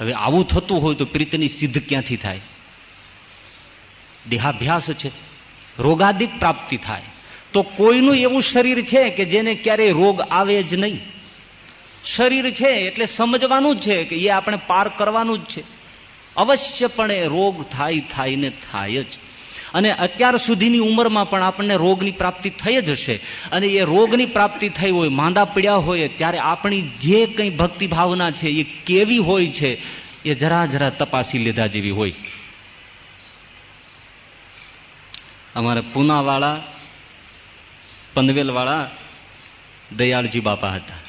હવે આવું થતું હોય તો પ્રીતની સિદ્ધ ક્યાંથી થાય? દેહાભ્યાસ છે, રોગાદિક પ્રાપ્તિ થાય. તો કોઈનું એવું શરીર છે કે જેને ક્યારેય રોગ આવે જ નહીં. શરીર છે એટલે સમજવાનું જ છે કે એ આપણે પાર કરવાનું જ છે. અવશ્યપણે રોગ થાય થાય ને થાય જ. અને અત્યાર સુધીની ઉંમરમાં પણ આપણને રોગની પ્રાપ્તિ થઈ જ હશે. અને એ રોગની પ્રાપ્તિ થઈ હોય, માંદા પીડ્યા હોય, ત્યારે આપણી જે કંઈ ભક્તિ ભાવના છે એ કેવી હોય છે, એ જરા જરા તપાસી લીધા જેવી હોય. અમારે પૂનાવાળા પનવેલવાળા દયાળજી બાપા હતા.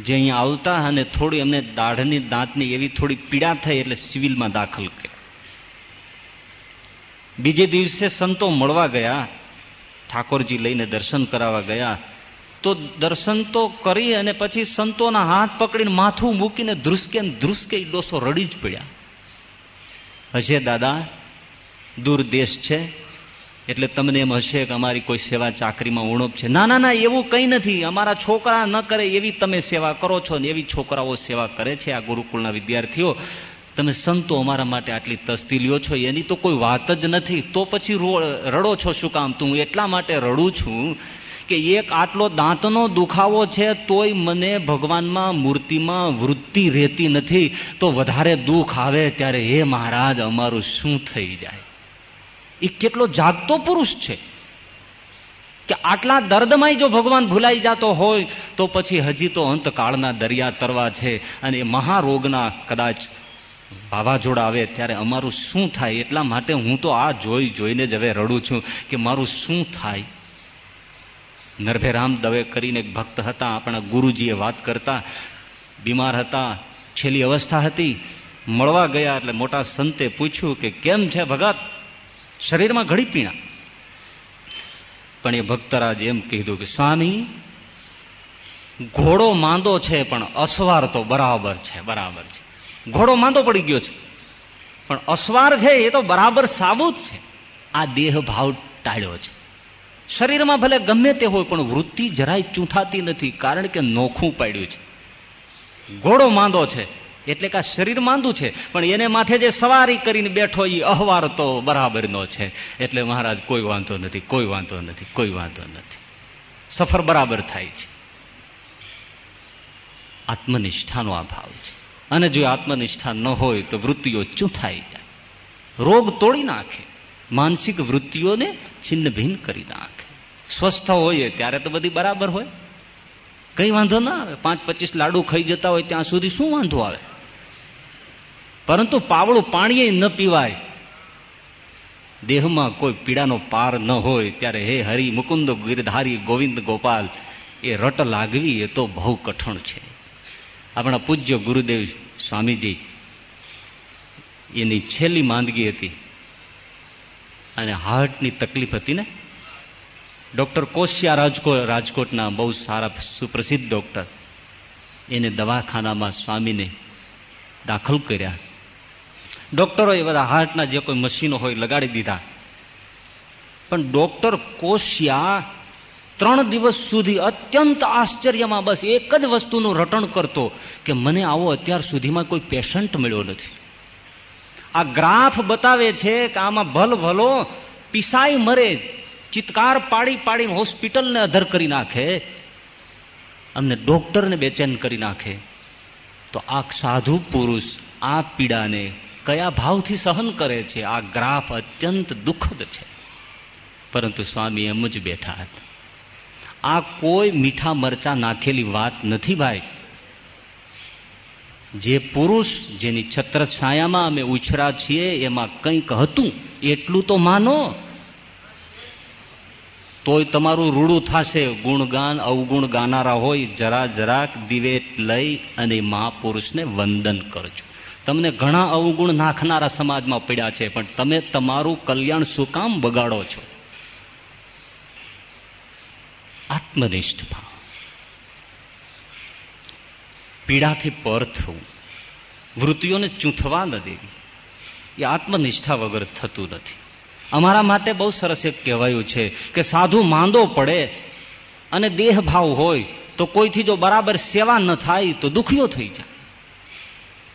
જે અહીંયા આવતા અને થોડી એમને દાઢની દાંતની એવી થોડી પીડા થઈ એટલે સિવિલમાં દાખલ કર્યા. બીજે દિવસે સંતો મળવા ગયા, ઠાકોરજી લઈને દર્શન કરાવવા ગયા, તો દર્શન તો કરી અને પછી સંતોના હાથ પકડીને માથું મૂકીને ધ્રુસકે ધ્રુસકે ડોસો રડી જ પડ્યા. હશે દાદા, દૂર દેશ છે એટલે તમને એમ હશે કે અમારી કોઈ સેવા ચાકરીમાં ઉણપ છે. ના ના ના, એવું કંઈ નથી. અમારા છોકરા ન કરે એવી તમે સેવા કરો છો ને એવી છોકરાઓ સેવા કરે છે આ ગુરુકુળના વિદ્યાર્થીઓ. તમે સંતો અમારા માટે આટલી તસ્તી લ્યો છો, એની તો કોઈ વાત જ નથી. તો પછી રડો છો શું કામ? તું એટલા માટે રડું છું કે એક આટલો દાંતનો દુખાવો છે તોય મને ભગવાનમાં મૂર્તિમાં વૃત્તિ રહેતી નથી. તો વધારે દુઃખ આવે ત્યારે, હે મહારાજ, અમારું શું થઈ જાય? એ કેટલો જાગતો પુરુષ છે કે આટલા દર્દમાં જો ભગવાન ભૂલાઈ જતો હોય, તો પછી હજી તો અંતકાળના દરિયા તરવા છે અને એ મહારોગના કદાચ વાવાઝોડા આવે ત્યારે અમારું શું થાય? એટલા માટે હું તો આ જોઈ જોઈને જ હવે રડું છું કે મારું શું થાય? નરભેરામ દવે કરીને એક ભક્ત હતા, આપણા ગુરુજીએ વાત કરતા, બીમાર હતા, છેલ્લી અવસ્થા હતી, મળવા ગયા એટલે મોટા સંતે પૂછ્યું કે કેમ છે ભગત? શરીરમાં ઘડી પીણા. પણ એ ભક્તરાજ એમ કીધું કે, સ્વામી, ઘોડો માંદો છે, પણ અસવાર તો બરાબર છે બરાબર છે. ઘોડો માંદો પડી ગયો છે. પણ અસવાર છે, એ તો બરાબર સાબુત છે. આ દેહ ભાવ ટાળ્યો છે. શરીરમાં ભલે ગમે તે હોય, પણ વૃત્તિ જરાય ચૂંથાતી નથી, કારણ કે નોખું પાડ્યું છે. ઘોડો માંદો છે. એટલે કે શરીર માંદું છે. પણ એને માથે જે સવારી કરીને બેઠો એ અહવાર તો બરાબરનો છે. એટલે મહારાજ, કોઈ વાંધો નથી, કોઈ વાંધો નથી, કોઈ વાંધો નથી. સફર બરાબર થાય છે. આત્મનિષ્ઠાનો અભાવ છે. અને જો આત્મનિષ્ઠા ન હોય તો વૃત્તિઓ ચૂંથાઈ જાય. રોગ તોડી નાખે. માનસિક વૃત્તિઓને છિન્ન ભિન્ન કરી નાખે. સ્વસ્થ હોય ત્યારે તો બધી બરાબર હોય. કઈ વાંધો ના આવે. પાંચ પચીસ લાડુ ખાઈ જતા હોય ત્યાં સુધી શું વાંધો આવે? પરંતુ પાવળું પાણીએ ન પીવાય. દેહમાં કોઈ પીડાનો પાર ન હોય ત્યારે હે હરિ મુકુંદ ગિરધારી ગોવિંદ ગોપાલ, એ રટ લાગવી એ તો બહુ કઠણ છે. આપણા પૂજ્ય ગુરુદેવ સ્વામીજી એની છેલ્લી માંદગી હતી. અને હાર્ટની તકલીફ હતી ને? ડૉક્ટર કોશિયા રાજકોટ રાજકોટના બહુ સારા સુપ્રસિદ્ધ ડૉક્ટર. એને દવાખાનામાં સ્વામીને દાખલ કર્યા. ડોક્ટરોએ બધા હાર્ટના જે કોઈ મશીનો હોય લગાડી દીધા. પણ ડોક્ટર કોશિયા ત્રણ દિવસ સુધી અત્યંત આશ્ચર્યમાં બસ એક જ વસ્તુનું રટણ કરતો કે મને આવો અત્યાર સુધીમાં કોઈ પેશન્ટ મળ્યો નથી. આ ગ્રાફ બતાવે છે કે આમાં ભલ ભલો પીસાઈ મરે, ચિત્કાર પાડી પાડીને હોસ્પિટલને અધર કરી નાખે, અમને ડોક્ટરને બેચેન કરી નાખે. તો આ સાધુ પુરુષ આ પીડાને કયા ભાવથી સહન કરે છે? આ ગ્રાફ અત્યંત દુઃખદ છે. પરંતુ સ્વામી એમ જ બેઠા હતા. આ કોઈ મીઠા મરચા નાખેલી વાત નથી ભાઈ. જે પુરુષ જેની છત્ર છાયામાં અમે ઉછરા છીએ, એમાં કંઈક હતું. એટલું તો માનો. તોય તમારું રૂડું થશે. ગુણગાન, અવગુણ ગાનારા હોય, જરા જરાક દિવેટ લઈ અને મહાપુરુષને વંદન કરજો. તમને ઘણા અવગુણ નાખનારા સમાજમાં પડ્યા છે, પણ તમે તમારું કલ્યાણ શું કામ બગાડો છો? આત્મનિષ્ઠ. ભાવ પીડાથી પર થવું. વૃત્તિઓને ચૂંથવા ન દેવી. એ આત્મનિષ્ઠા વગર થતું નથી. અમારા માટે બહુ સરસ એક કહેવાયું છે કે સાધુ માંદો પડે અને દેહ ભાવ હોય તો કોઈથી જો બરાબર સેવા ન થાય તો દુખ્યો થઈ જાય.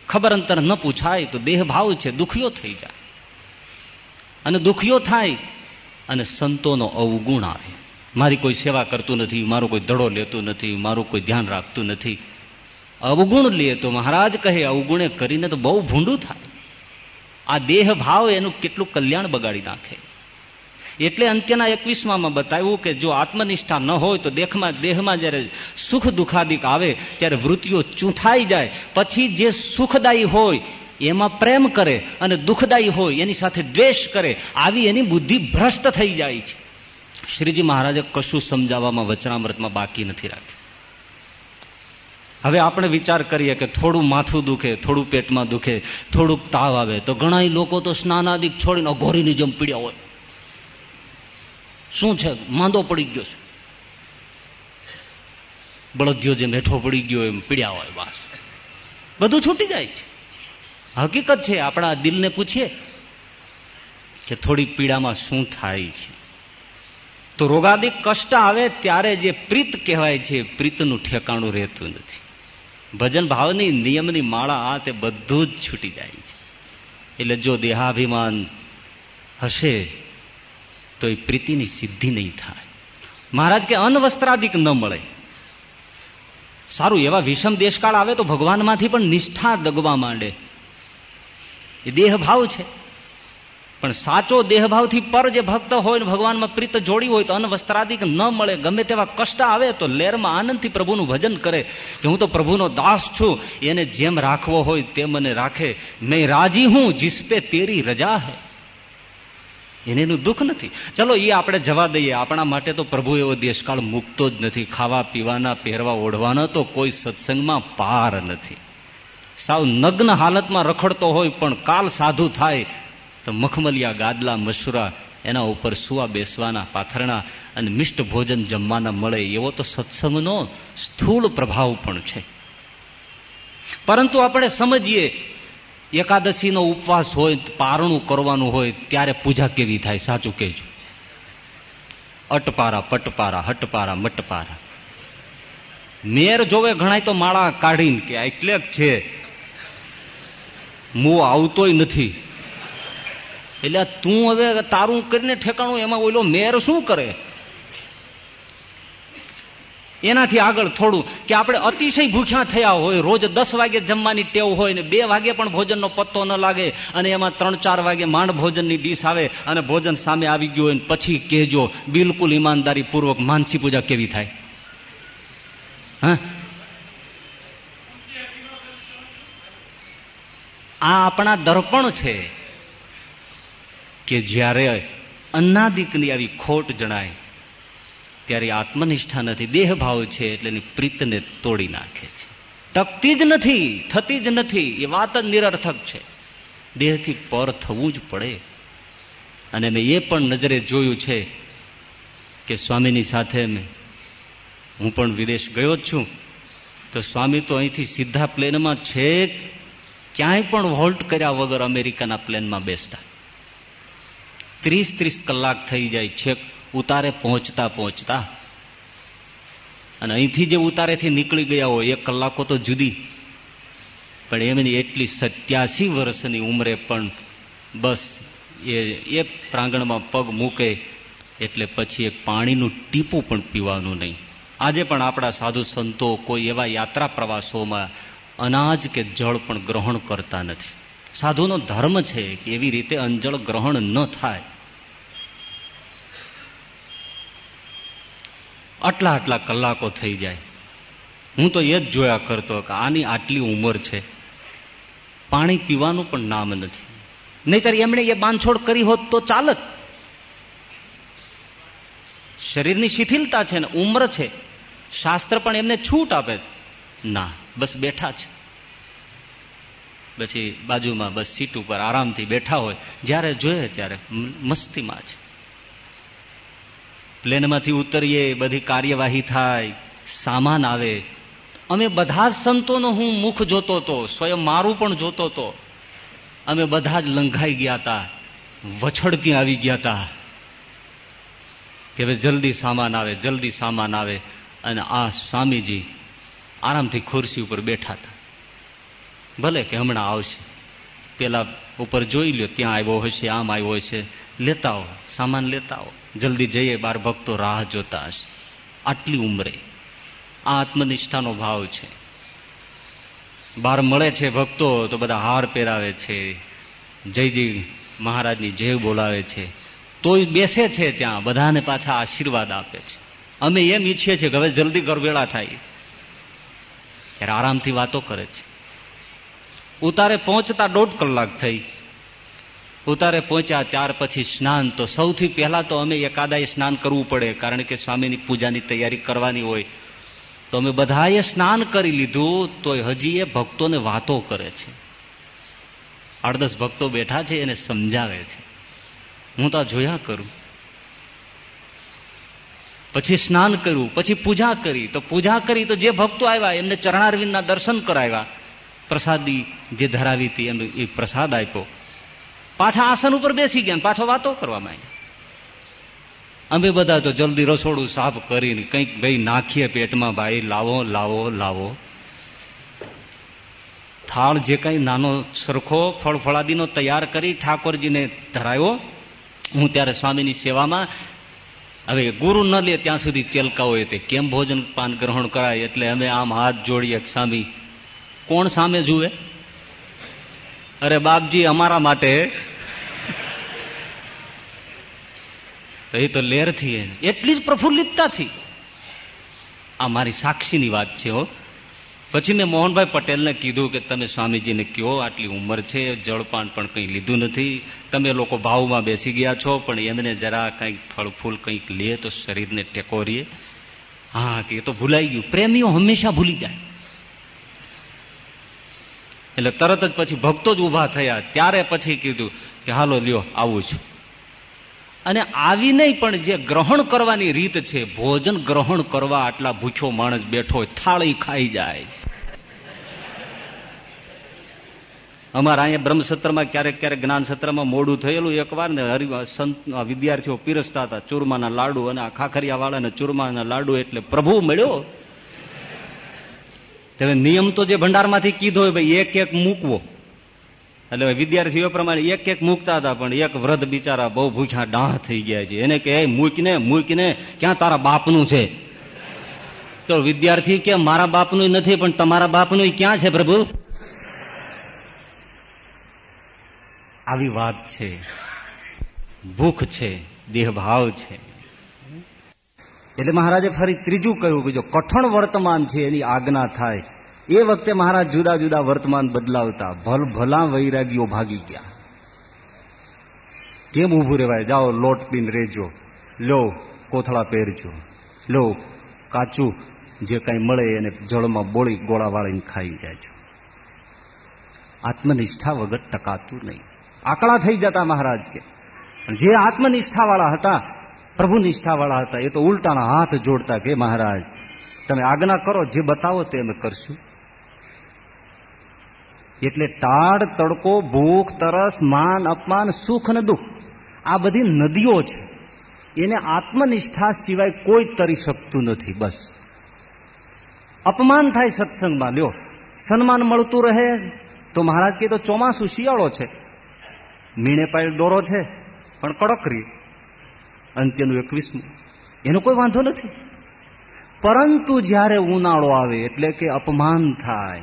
ખબર અંતર ન પૂછાય તો દેહ ભાવ છે, દુખ્યો થઈ જાય. અને દુખ્યો થાય અને સંતોનો અવગુણ આવે. મારી કોઈ સેવા કરતું નથી, મારો કોઈ દડો લેતું નથી, મારું કોઈ ધ્યાન રાખતું નથી. અવગુણ લે તો મહારાજ કહે, અવગુણે કરીને તો બહુ ભૂંડું થાય. આ દેહ ભાવ એનું કેટલું કલ્યાણ બગાડી નાખે. એટલે અંત્યના એકવીસમાં બતાવ્યું કે જો આત્મનિષ્ઠા ન હોય તો દેખમાં દેહમાં જ્યારે સુખ દુઃખાદિક આવે, ત્યારે વૃત્તિઓ ચૂંથાઈ જાય. પછી જે સુખદાયી હોય, એમાં પ્રેમ કરે અને દુઃખદાયી હોય, એની સાથે દ્વેષ કરે, આવી એની બુદ્ધિ ભ્રષ્ટ થઈ જાય છે. શ્રીજી મહારાજે કશું સમજાવવામાં વચનામૃતમાં બાકી નથી રાખ્યું. હવે આપણે વિચાર કરીએ કે થોડું માથું દુખે, થોડું પેટમાં દુખે, થોડુંક તાવ આવે, તો ઘણા લોકો તો સ્નાનાદિક છોડીને અઘોરીની જેમ પીડ્યા હોય. શું છે? માંદો પડી ગયો છે. બળદિયો જેમ હેઠો પડી ગયો એમ પીડ્યા હોય બસ. બધું છૂટી જાય છે. હકીકત છે, આપણા દિલને પૂછીએ કે થોડી પીડામાં શું થાય છે? તો રોગાદિક કષ્ટ આવે ત્યારે જે પ્રીત કહેવાય છે, પ્રીતનું ઠેકાણું રહેતું નથી. ભજન ભાવની નિયમની માળા તે બધું જ છૂટી જાય છે. એટલે જો દેહાભિમાન હશે તો એ પ્રીતિની સિદ્ધિ નહીં થાય. મહારાજ કે અનવસ્ત્રાદિક ન મળે. સારું, એવા વિષમ દેશકાળ આવે તો ભગવાનમાંથી પણ નિષ્ઠા દગવા માંડે. એ દેહભાવ છે. પણ સાચો દેહભાવથી પર જે ભક્ત હોય ને ભગવાનમાં પ્રીત જોડી હોય તો અનવસ્ત્રાદિક ન મળે. ગમે તેવા કષ્ટ આવે તો લેરમાં આનંદથી પ્રભુનું ભજન કરે કે હું તો પ્રભુનો દાસ છું. એને જેમ રાખવો હોય તેમ મને રાખે. મેં રાજી હું, જીસપે તેરી રજા હે. એને એનું દુઃખ નથી. ચલો એ આપણે જવા દઈએ. આપણા માટે તો પ્રભુ એવો દેશકાળ મૂકતો જ નથી. ખાવા, પીવાના, પહેરવા, ઓઢવાના તો કોઈ સત્સંગમાં પાર નથી. સાવ નગ્ન હાલતમાં રખડતો હોય પણ કાલ સાધુ થાય તો મખમલિયા, ગાદલા મસુરા એના ઉપર સુવા બેસવાના, પાથરણા અને મિષ્ટ ભોજન જમવાના મળે એવો તો સત્સંગનો સ્થૂળ પ્રભાવ પણ છે. પરંતુ આપણે સમજીએ એકાદશીનો ઉપવાસ હોય, પારણું કરવાનું હોય, ત્યારે પૂજા કેવી થાય? સાચું કહેજો. અટપારા, પટપારા, હટપારા, મટપારા. મેર જોવે ઘણાય તો માળા કાઢીને કે એટલે છે. મો આવતોય નથી. એટલે તું હવે તારું કરીને ઠેકાણું, એમાં ઓલો મેર શું કરે? એનાથી આગળ થોડું કે આપણે અતિશય ભૂખ્યા થયા હોય, રોજ દસ વાગે જમવાની ટેવ હોય ને બે વાગે પણ ભોજનનો પત્તો ન લાગે અને એમાં ત્રણ ચાર વાગે માંડ ભોજનની ડીશ આવે અને ભોજન સામે આવી ગયું હોય પછી કહેજો, બિલકુલ ઈમાનદારી પૂર્વક માનસી પૂજા કેવી થાય? હા? આ આપણા દર્પણ છે કે જ્યારે અન્નાદિકની આવી ખોટ જણાય ત્યારે આત્મનિષ્ઠા નથી દેહ ભાવ છે એટલે એની પ્રીતને તોડી નાખે છે. ટકતી જ નથી, થતી જ નથી, એ વાત જ નિરર્થક છે. દેહથી પર થવું જ પડે. અને મેં એ પણ નજરે જોયું છે કે સ્વામીની સાથે મેં હું પણ વિદેશ ગયો જ છું, તો સ્વામી તો અહીંથી સીધા પ્લેનમાં છે ક્યાંય પણ વોલ્ટ કર્યા વગર અમેરિકાના પ્લેનમાં બેસતા. ત્રીસ ત્રીસ કલાક થઈ જાય છેક ઉતારે પહોંચતા પહોંચતા. અને અહીંથી જે ઉતારેથી નીકળી ગયા હોય, એક કલાકો તો જુદી. પણ એમની એટલી સત્યાસી વર્ષની ઉંમરે પણ બસ એ એ પ્રાંગણમાં પગ મૂકે, એટલે પછી એક પાણીનું ટીપું પણ પીવાનું નહીં. આજે પણ આપણા સાધુ સંતો કોઈ એવા યાત્રા પ્રવાસોમાં અનાજ કે જળ પણ ગ્રહણ કરતા નથી. સાધુનો ધર્મ છે કે એવી રીતે અંજળ ગ્રહણ ન થાય. આટલા આટલા કલાકો થઈ જાય. હું તો એ જ જોયા કરતો કે આની આટલી ઉંમર છે. પાણી પીવાનું પણ નામ નથી. નહીતર એમણે એ બાંધછોડ કરી હોત તો ચાલત. શરીરની શિથિલતા છે ને ઉંમર છે. શાસ્ત્ર પણ એમને છૂટ આપે ના, બસ બેઠા છે. પછી બાજુમાં બસ સીટ ઉપર આરામથી બેઠા હોય. જ્યારે જોઈએ ત્યારે મસ્તીમાં છે. પ્લેનમાંથી ઉતરીએ, બધી કાર્યવાહી થાય, સામાન આવે. અમે બધા જ સંતોનો હું મુખ જોતો હતો સ્વયં મારું પણ જોતો હતો અમે બધા જ લંઘાઈ ગયા હતા વછડકી આવી ગયા હતા કે હવે જલ્દી સામાન આવે, જલ્દી સામાન આવે. અને આ સ્વામીજી આરામથી ખુરશી ઉપર બેઠા હતા ભલે કે હમણાં આવશે. પેલા ઉપર જોઈ લ્યો, ત્યાં આવ્યો હશે, આમ આવ્યો હશે. લેતા આવો, સામાન લેતા આવો. જલ્દી જઈએ, બાર ભક્તો રાહ જોતા હશે. આટલી ઉંમરે. આ આત્મનિષ્ઠાનો ભાવ છે. બાર મળે છે ભક્તો, તો બધા હાર પહેરાવે છે. જયજી મહારાજની જય બોલાવે છે. તોય બેસે છે ત્યાં, બધાને પાછા આશીર્વાદ આપે છે. અમે એમ ઈચ્છીએ છીએ કે હવે જલ્દી ગરવેળા થાય. ત્યારે આરામથી વાતો કરે છે. ઉતારે પહોંચતા દોઢ કલાક થઈ. ઉતારે પહોંચ્યા ત્યાર પછી સ્નાન. તો સૌથી પહેલા તો અમે એકાદાએ સ્નાન કરવું પડે, કારણ કે સ્વામીની પૂજાની તૈયારી કરવાની હોય. તો અમે બધાએ સ્નાન કરી લીધું તો હજી એ ભક્તોને વાતો કરે છે. આઠ દસ ભક્તો બેઠા છે, એને સમજાવે છે. હું તો જોયા કરું. પછી સ્નાન કર્યું, પછી પૂજા કરી. તો પૂજા કરી તો જે ભક્તો આવ્યા, એમને ચરણારવિંદના દર્શન કરાવ્યા. પ્રસાદી જે ધરાવી હતી, એનો એ પ્રસાદ આપ્યો. પાછા આસન ઉપર બેસી ગયા પાછો વાતો કરવા માંડ્યા અમે બધા તો જલ્દી રસોડું સાફ કરીને કંઈક ભાઈ નાખીએ પેટમાં, ભાઈ, લાવો લાવો લાવો. થાળ જે કઈ નાનો સરખો ફળફળાદીનો તૈયાર કરી ઠાકોરજીને ધરાયો, હું ત્યારે સ્વામીની સેવામાં, હવે ગુરુ ન લે ત્યાં સુધી ચેલકા હોય તે કેમ ભોજન પાન ગ્રહણ કરાય એટલે અમે આમ હાથ જોડીએ સ્વામી, કોણ સામે જુએ? અરે બાપજી, અમારા માટે. તો એ તો લેરથી એટલી જ પ્રફુલ્લિતતાથી. આ મારી સાક્ષીની વાત છે, હો. પછી મેં મોહનભાઈ પટેલને કીધું કે તમે સ્વામીજીને કહો આટલી ઉંમર છે, જળપાન પણ કંઈ લીધું નથી. તમે લોકો ભાવમાં બેસી ગયા છો, પણ એમને જરા કંઈક ફળ ફૂલ કંઈક લે તો શરીરને ટેકો રહીએ હા, કે એ તો ભૂલાઈ ગયું. પ્રેમીઓ હંમેશા ભૂલી જાય. એટલે તરત જ પછી ભક્તો જ ઊભા થયા. ત્યારે પછી કીધું કે હાલો લ્યો, આવું છું. અને આવી નહીં પણ જે ગ્રહણ કરવાની રીત છે, ભોજન ગ્રહણ કરવા આટલા ભૂખ્યો માણસ બેઠો થાળી ખાઈ જાય. અમારા અહીંયા બ્રહ્મસત્રમાં ક્યારેક ક્યારેક જ્ઞાન સત્રમાં મોડું થયેલું. એકવાર ને હરિ સંત વિદ્યાર્થીઓ પીરસતા હતા. ચૂરમાના લાડુ અને આ ખાખરિયા વાળાને ચૂરમાના લાડુ એટલે પ્રભુ મળ્યો. હવે નિયમ તો જે ભંડારમાંથી કીધો હોય ભાઈ, એક એક મૂકવો. એટલે વિદ્યાર્થીઓ પ્રમાણે એક એક મૂકતા હતા, પણ એક વૃદ્ધ બિચારા બહુ ભૂખ્યા ડાહ થઈ ગયા છે. એને કે મૂકીને મૂકીને, ક્યાં તારા બાપનું છે? તો વિદ્યાર્થી કે, મારા બાપનું નથી, પણ તમારા બાપનું ક્યાં છે પ્રભુ? આવી વાત છે. ભૂખ છે, દેહભાવ છે. એટલે મહારાજે ફરી ત્રીજું કહ્યું કે જો કઠણ વર્તમાન છે, એની આજ્ઞા થાય, એ વખતે મહારાજ જુદા જુદા વર્તમાન બદલાવતા, ભલ ભલા વૈરાગીઓ ભાગી ગયા. કેમ ઉભું રહેવાય? જાઓ, લોટ પીન રેજો લો, કોથળા પહેરજો. લો, કાચું જે કઈ મળે એને જળમાં બોળી, ગોળા વાળીને ખાઈ જાય આત્મનિષ્ઠા વગર ટકાતું નહીં. આકળા થઈ જતા મહારાજ કે. જે આત્મનિષ્ઠા વાળા હતા પ્રભુ નિષ્ઠાવાળા હતા. એ તો ઉલટાના હાથ જોડતા કે મહારાજ, તમે આજ્ઞા કરો, જે બતાવો તે અમે કરશું. એટલે ટાળ તડકો, ભૂખ, તરસ, માન, અપમાન, સુખ અને દુઃખ, આ બધી નદીઓ છે. એને આત્મનિષ્ઠા સિવાય કોઈ તરી શકતું નથી, બસ. અપમાન થાય સત્સંગમાં, લ્યો. સન્માન મળતું રહે, તો મહારાજ કે તો ચોમાસું શિયાળો છે. મીણે પાયેલ દોરો છે, પણ કડકરી અંત્યનું એકવીસમું. એનો કોઈ વાંધો નથી. પરંતુ જ્યારે ઉનાળો આવે એટલે કે અપમાન થાય,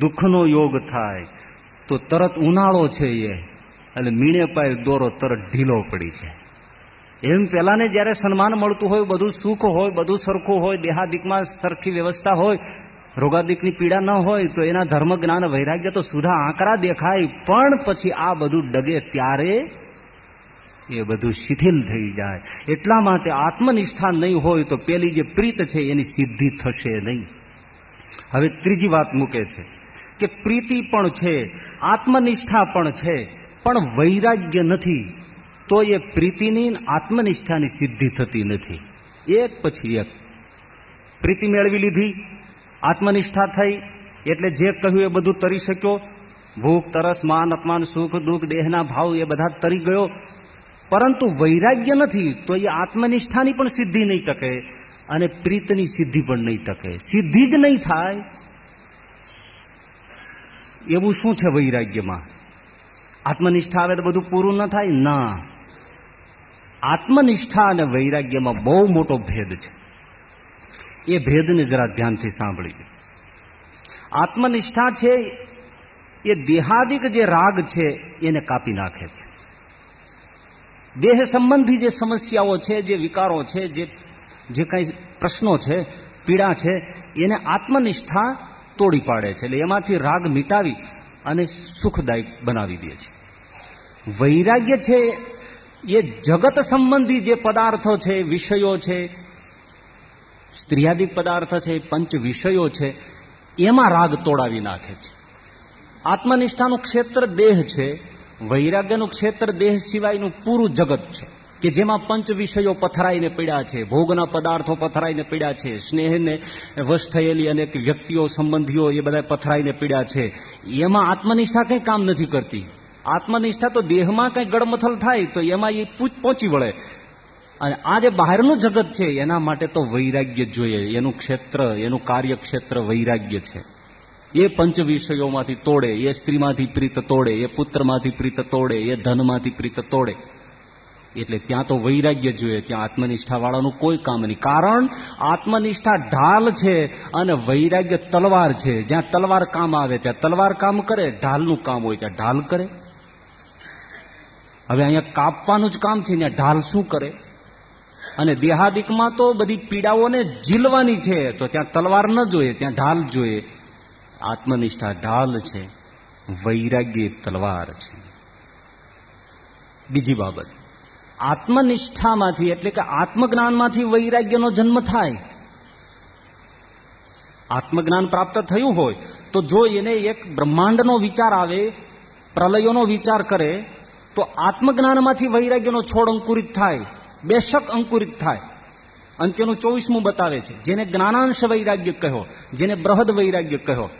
દુઃખનો યોગ થાય, તો તરત ઉનાળો છે એ, એટલે મીણે પાય દોરો તરત ઢીલો પડી છે એમ પહેલાને જ્યારે સન્માન મળતું હોય, બધું સુખ હોય, બધું સરખું હોય, દેહાદિકમાં સરખી વ્યવસ્થા હોય, રોગાદિકની પીડા ન હોય, તો એના ધર્મ જ્ઞાન વૈરાગ્ય તો સુધા આંકડા દેખાય, પણ પછી આ બધું ડગે ત્યારે એ બધું શિથિલ થઈ જાય. એટલા માટે આત્મનિષ્ઠા નહીં હોય તો પેલી જે પ્રીત છે એની સિદ્ધિ થશે નહીં. હવે ત્રીજી વાત મૂકે છે કે પ્રીતિ પણ છે, આત્મનિષ્ઠા પણ છે, પણ વૈરાગ્ય નથી, તો એ પ્રીતિની આત્મનિષ્ઠાની સિદ્ધિ થતી નથી. એક પછી એક. પ્રીતિ મેળવી લીધી, આત્મનિષ્ઠા થઈ, એટલે જે કહ્યું એ બધું તરી શક્યો. ભૂખ, તરસ, માન, અપમાન, સુખ, દુઃખ, દેહના ભાવ એ બધા તરી ગયો. પરંતુ વૈરાગ્ય નથી, તો એ આત્મનિષ્ઠાની પણ સિદ્ધિ નહીં ટકે અને પ્રીતની સિદ્ધિ પણ નહીં ટકે. સિદ્ધિ જ નહીં થાય. એવું શું છે વૈરાગ્યમાં? આત્મનિષ્ઠા આવે તો બધું પૂરું ન થાય? ના. આત્મનિષ્ઠા અને વૈરાગ્યમાં બહુ મોટો ભેદ છે. એ ભેદને જરા ધ્યાનથી સાંભળીએ. આત્મનિષ્ઠા છે, એ દેહાદિક જે રાગ છે, એને કાપી નાખે છે. દેહ સંબંધી જે સમસ્યાઓ છે, જે વિકારો છે, જે જે કઈ પ્રશ્નો છે, પીડા છે, એને આત્મનિષ્ઠા તોડી પાડે છે. એટલે એમાંથી રાગ મિટાવી અને સુખદાયક બનાવી દે છે. વૈરાગ્ય છે, એ જગત સંબંધી જે પદાર્થો છે, વિષયો છે, સ્ત્રીયાદિક પદાર્થ છે, પંચ વિષયો છે, એમાં રાગ તોડાવી નાખે છે. આત્મનિષ્ઠાનું ક્ષેત્ર દેહ છે વૈરાગ્યનું ક્ષેત્ર દેહ સિવાયનું પૂરું જગત છે કે જેમાં પંચ વિષયો પથરાઈને પીડ્યા છે, ભોગના પદાર્થો પથરાઈને પીડ્યા છે, સ્નેહને વશ થયેલી અનેક વ્યક્તિઓ, સંબંધીઓ એ બધા પથરાઈને પીડ્યા છે. એમાં આત્મનિષ્ઠા કંઈ કામ નથી કરતી. આત્મનિષ્ઠા તો દેહમાં કંઈ ગડમથલ થાય તો એમાં એ પૂછ પહોંચી વળે. અને આ જે બહારનું જગત છે, એના માટે તો વૈરાગ્ય જોઈએ. એનું ક્ષેત્ર, એનું કાર્યક્ષેત્ર વૈરાગ્ય છે. એ પંચ વિષયોમાંથી તોડે, એ સ્ત્રીમાંથી પ્રીત તોડે, એ પુત્રમાંથી પ્રીત તોડે, એ ધનમાંથી પ્રીત તોડે. એટલે ત્યાં તો વૈરાગ્ય જોઈએ, ત્યાં આત્મનિષ્ઠા વાળાનું કોઈ કામ નહીં. કારણ આત્મનિષ્ઠા ઢાલ છે અને વૈરાગ્ય તલવાર છે. જ્યાં તલવાર કામ આવે, ત્યાં તલવાર કામ કરે, ઢાલનું કામ હોય ત્યાં ઢાલ કરે. હવે અહીંયા કાપવાનું જ કામ છે, ત્યાં ઢાલ શું કરે? અને દેહાદિકમાં તો બધી પીડાઓને ઝીલવાની છે. તો ત્યાં તલવાર ન જોઈએ, ત્યાં ઢાલ જોઈએ. આત્મનિષ્ઠા ઢાલ છે, વૈરાગ્ય તલવાર છે. બીજી બાબત, આત્મનિષ્ઠામાંથી એટલે કે આત્મજ્ઞાનમાંથી વૈરાગ્યનો જન્મ થાય. આત્મજ્ઞાન પ્રાપ્ત થયું હોય તો જો એને એક બ્રહ્માંડનો વિચાર આવે, પ્રલયોનો વિચાર કરે, તો આત્મજ્ઞાનમાંથી વૈરાગ્યનો છોડ અંકુરિત થાય, બેશક અંકુરિત થાય. અંત્યનું ચોવીસમું બતાવે છે, જેને જ્ઞાનાંશ વૈરાગ્ય કહ્યો જેને બૃહદ વૈરાગ્ય કહ્યો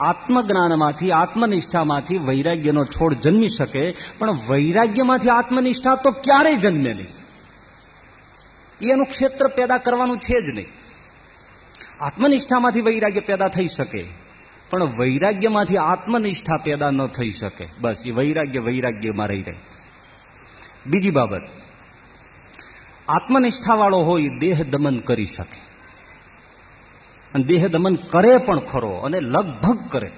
આત્મજ્ઞાનમાંથી, આત્મનિષ્ઠામાંથી વૈરાગ્યનો છોડ જન્મી શકે, પણ વૈરાગ્યમાંથી આત્મનિષ્ઠા તો ક્યારેય જન્મે નહીં. એનું ક્ષેત્ર પેદા કરવાનું છે જ નહીં. આત્મનિષ્ઠામાંથી વૈરાગ્ય પેદા થઈ શકે, પણ વૈરાગ્યમાંથી આત્મનિષ્ઠા પેદા ન થઈ શકે. બસ, એ વૈરાગ્ય વૈરાગ્યમાં રહી રહે. બીજી બાબત, આત્મનિષ્ઠાવાળો હોય, દેહ દમન કરી શકે. અને દેહ દમન કરે પણ ખરો અને લગભગ કરે.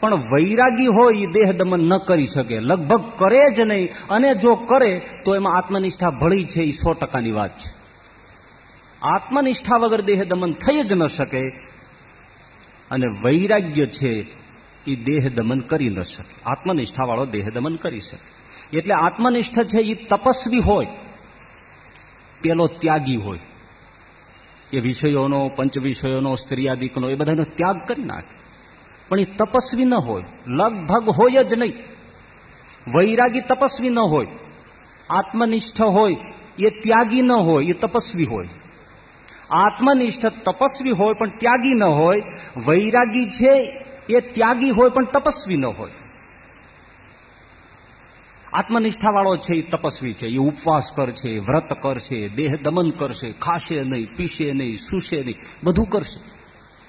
પણ વૈરાગી હોય એ દેહ દમન ન કરી શકે. લગભગ કરે જ નહીં. અને જો કરે, તો એમાં આત્મનિષ્ઠા ભળી છે એ સો ટકાની વાત છે. આત્મનિષ્ઠા વગર દેહ દમન થઈ જ ન શકે અને વૈરાગ્ય છે એ દેહ દમન કરી ન શકે. આત્મનિષ્ઠા વાળો દેહ દમન કરી શકે. એટલે આત્મનિષ્ઠ છે એ તપસ્વી હોય, પેલો ત્યાગી હોય. કે વિષયોનો પંચ વિષયોનો સ્ત્રીયાદિકનો, એ બધાનો ત્યાગ કરી નાખે. પણ એ તપસ્વી ન હોય. લગભગ હોય જ નહીં. વૈરાગી તપસ્વી ન હોય. આત્મનિષ્ઠ હોય, એ ત્યાગી ન હોય, એ તપસ્વી હોય. આત્મનિષ્ઠ તપસ્વી હોય, પણ ત્યાગી ન હોય. વૈરાગી છે, એ ત્યાગી હોય, પણ તપસ્વી ન હોય. આત્મનિષ્ઠા વાળો છે એ તપસ્વી છે એ ઉપવાસ કરશે વ્રત કરશે, દેહ દમન કરશે, ખાશે નહીં, પીશે નહીં, સુશે નહીં, બધું કરશે.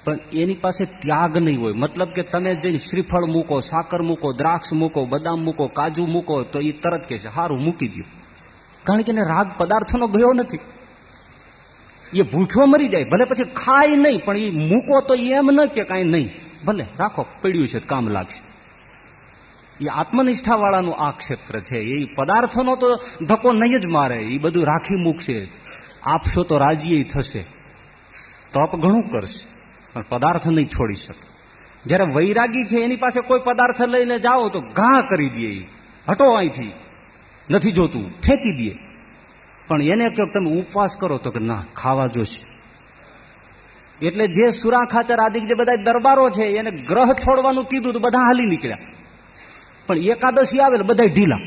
પણ એની પાસે ત્યાગ નહીં હોય. મતલબ કે તમે જઈને શ્રીફળ મૂકો, સાકર મૂકો, દ્રાક્ષ મૂકો, બદામ મૂકો, કાજુ મૂકો, તો એ તરત કહેશે સારું મૂકી દો કારણ કે એને રાગ પદાર્થોનો ગયો નથી. એ ભૂખ્યો મરી જાય, ભલે પછી ખાય નહીં, પણ એ મૂકો તો એમ ન કે કાંઈ નહીં. ભલે, રાખો, પડ્યું છે, કામ લાગશે. એ આત્મનિષ્ઠાવાળાનું આ ક્ષેત્ર છે. એ પદાર્થોનો તો ધક્કો નહીં જ મારે. એ બધું રાખી મૂકશે. આપશો તો રાજી થશે. તપ ઘણું કરશે. પણ પદાર્થ નહીં છોડી શકે. જ્યારે વૈરાગી છે, એની પાસે કોઈ પદાર્થ લઈને જાઓ તો ઘા કરી દે હટો અહીંથી. નથી જોતું. ફેંકી દે. પણ એને કહો તમે ઉપવાસ કરો તો કે ના, ખાવા જોશે. એટલે જે સુરા ખાચર આદિ જે બધા દરબારો છે, એને ગ્રહ છોડવાનું કીધું તો બધા હાલી નીકળ્યા. પણ એકાદશી આવે એટલે બધા ઢીલા.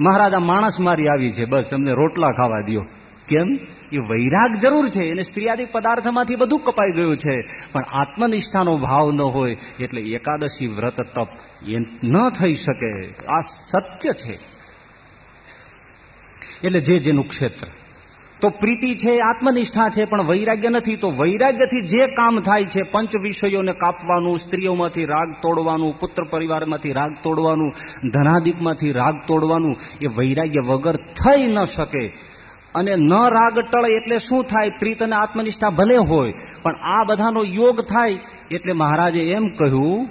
મહારાજા માણસ મારી આવી છે, બસ એમને રોટલા ખાવા દો કેમ? એ વૈરાગ જરૂર છે, એને સ્ત્રીયાદી પદાર્થમાંથી બધું કપાઈ ગયું છે. પણ આત્મનિષ્ઠાનો ભાવ ન હોય, એટલે એકાદશી વ્રત તપ એ ન થઈ શકે. આ સત્ય છે. એટલે જે જેનું ક્ષેત્ર. તો પ્રીતિ છે, આત્મનિષ્ઠા છે, પણ વૈરાગ્ય નથી. તો વૈરાગ્યથી જે કામ થાય છે પંચ વિષયોને કાપવાનું, સ્ત્રીઓમાંથી રાગ તોડવાનું, પુત્ર પરિવારમાંથી રાગ તોડવાનું, ધનાદિકમાંથી રાગ તોડવાનું, એ વૈરાગ્ય વગર થઈ ન શકે. અને ન રાગ ટળે એટલે શું થાય? પ્રીત અને આત્મનિષ્ઠા ભલે હોય, પણ આ બધાનો યોગ થાય. એટલે મહારાજે એમ કહ્યું,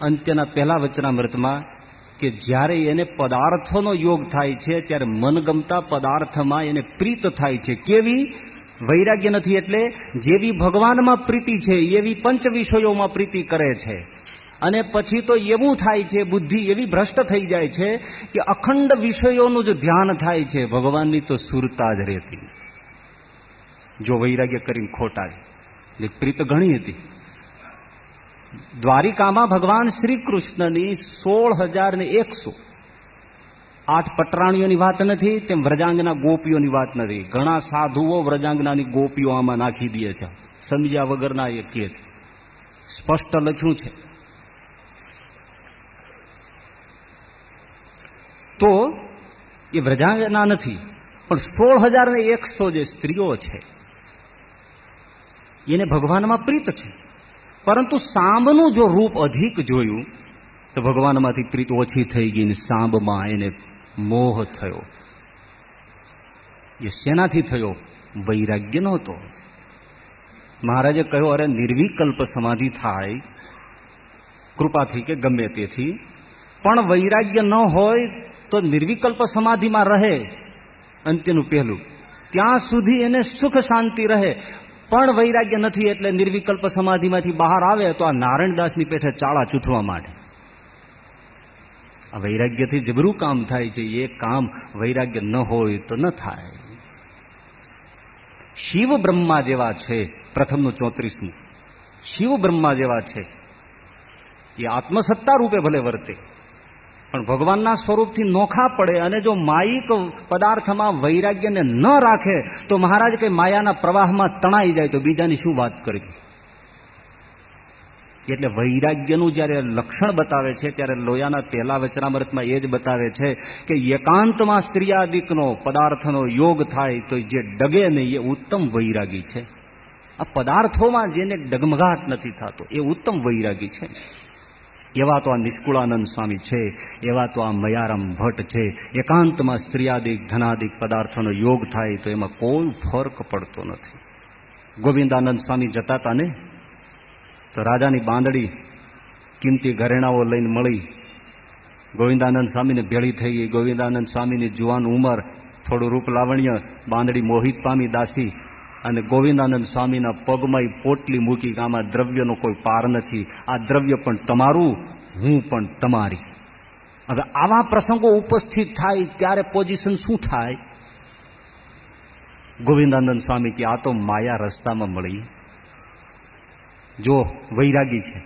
અંત્યના પહેલા વચનામૃતમાં કે જ્યારે એને પદાર્થોનો યોગ થાય છે, ત્યારે મનગમતા પદાર્થમાં એને પ્રીત થાય છે. કેવી? વૈરાગ્ય નથી એટલે જેવી ભગવાનમાં પ્રીતિ છે, એવી પંચ વિષયોમાં પ્રીતિ કરે છે. અને પછી તો એવું થાય છે, બુદ્ધિ એવી ભ્રષ્ટ થઈ જાય છે કે અખંડ વિષયોનું જ ધ્યાન થાય છે. ભગવાનની તો સુરતા જ રહેતી જો વૈરાગ્ય કરીને ખોટા એટલે પ્રીત ઘણી હતી. દ્વારિકામાં ભગવાન શ્રી કૃષ્ણની સોળ હજાર ને એકસો આઠ પટરાણીઓની વાત નથી, તેમ વ્રજાંગના ગોપીઓની વાત નથી. ઘણા સાધુઓ વ્રજાંગનાની ગોપીઓ આમાં નાખી દે છે. સમજ્યા વગરના એ કહે છે. સ્પષ્ટ લખ્યું છે. તો એ વ્રજાંગના નથી, પણ સોળ હજાર ને એકસો જે સ્ત્રીઓ છે, એને ભગવાનમાં પ્રીત છે. પરંતુ સાંબનું જો રૂપ અધિક જોયું, તો ભગવાનમાંથી પ્રીત ઓછી થઈ ગઈ ને સાંબમાં એને મોહ થયો. એ શેનાથી થયો? વૈરાગ્ય નહોતો. મહારાજે કહ્યું, અરે, નિર્વિકલ્પ સમાધિ થાય, કૃપાથી કે ગમે તેથી. પણ વૈરાગ્ય ન હોય તો નિર્વિકલ્પ સમાધિમાં રહે. અંત્યનું પહેલું. ત્યાં સુધી એને સુખ શાંતિ રહે. પણ વૈરાગ્ય નથી એટલે નિર્વિકલ્પ સમાધિમાંથી બહાર આવે તો આ નારાયણદાસની પેઠે ચાળા ચૂથવા માટે આ વૈરાગ્યથી જબરું કામ થાય છે, એ કામ વૈરાગ્ય ન હોય તો ન થાય. શિવ બ્રહ્મા જેવા છે પ્રથમનું ચોત્રીસમું. શિવ બ્રહ્મા જેવા છે. એ આત્મસત્તા રૂપે ભલે વર્તે. પણ ભગવાનના સ્વરૂપથી નોખા પડે અને જો માયિક પદાર્થમાં વૈરાગ્યને ન રાખે, તો મહારાજ કઈ માયાના પ્રવાહમાં તણાઈ જાય, તો બીજાની શું વાત કરવી? એટલે વૈરાગ્યનું જ્યારે લક્ષણ બતાવે છે, ત્યારે લોયાના પહેલા વચનામૃતમાં એ જ બતાવે છે કે એકાંતમાં સ્ત્રીયાદિકનો પદાર્થનો યોગ થાય, તો જે ડગે નહીં એ ઉત્તમ વૈરાગી છે. આ પદાર્થોમાં જેને ડગમગાટ નથી થતો, એ ઉત્તમ વૈરાગી છે. એવા તો આ નિષ્કુળાનંદ સ્વામી છે, એવા તો આ મયારામ ભટ્ટ છે. એકાંતમાં સ્ત્રીયાદિક, ધનાદિક પદાર્થોનો યોગ થાય તો એમાં કોઈ ફરક પડતો નથી. ગોવિંદાનંદ સ્વામી જતા હતા ને? તો રાજાની બાંદડી કિંમતી ઘરેણાઓ લઈને મળી. ગોવિંદાનંદ સ્વામીને ભેળી થઈ ગઈ. ગોવિંદાનંદ સ્વામીની જુવાન ઉંમર, થોડું રૂપ લાવણ્ય, બાંદડી મોહિત પામી દાસી. અને ગોવિંદાનંદ સ્વામીના પગમાં પોટલી મૂકી કે આમાં દ્રવ્યનો કોઈ પાર નથી. આ દ્રવ્ય પણ તમારું, હું પણ તમારી. હવે આવા પ્રસંગો ઉપસ્થિત થાય ત્યારે પોઝિશન શું થાય? ગોવિંદાનંદ સ્વામી કે આ તો માયા રસ્તામાં મળી. જો વૈરાગી છે.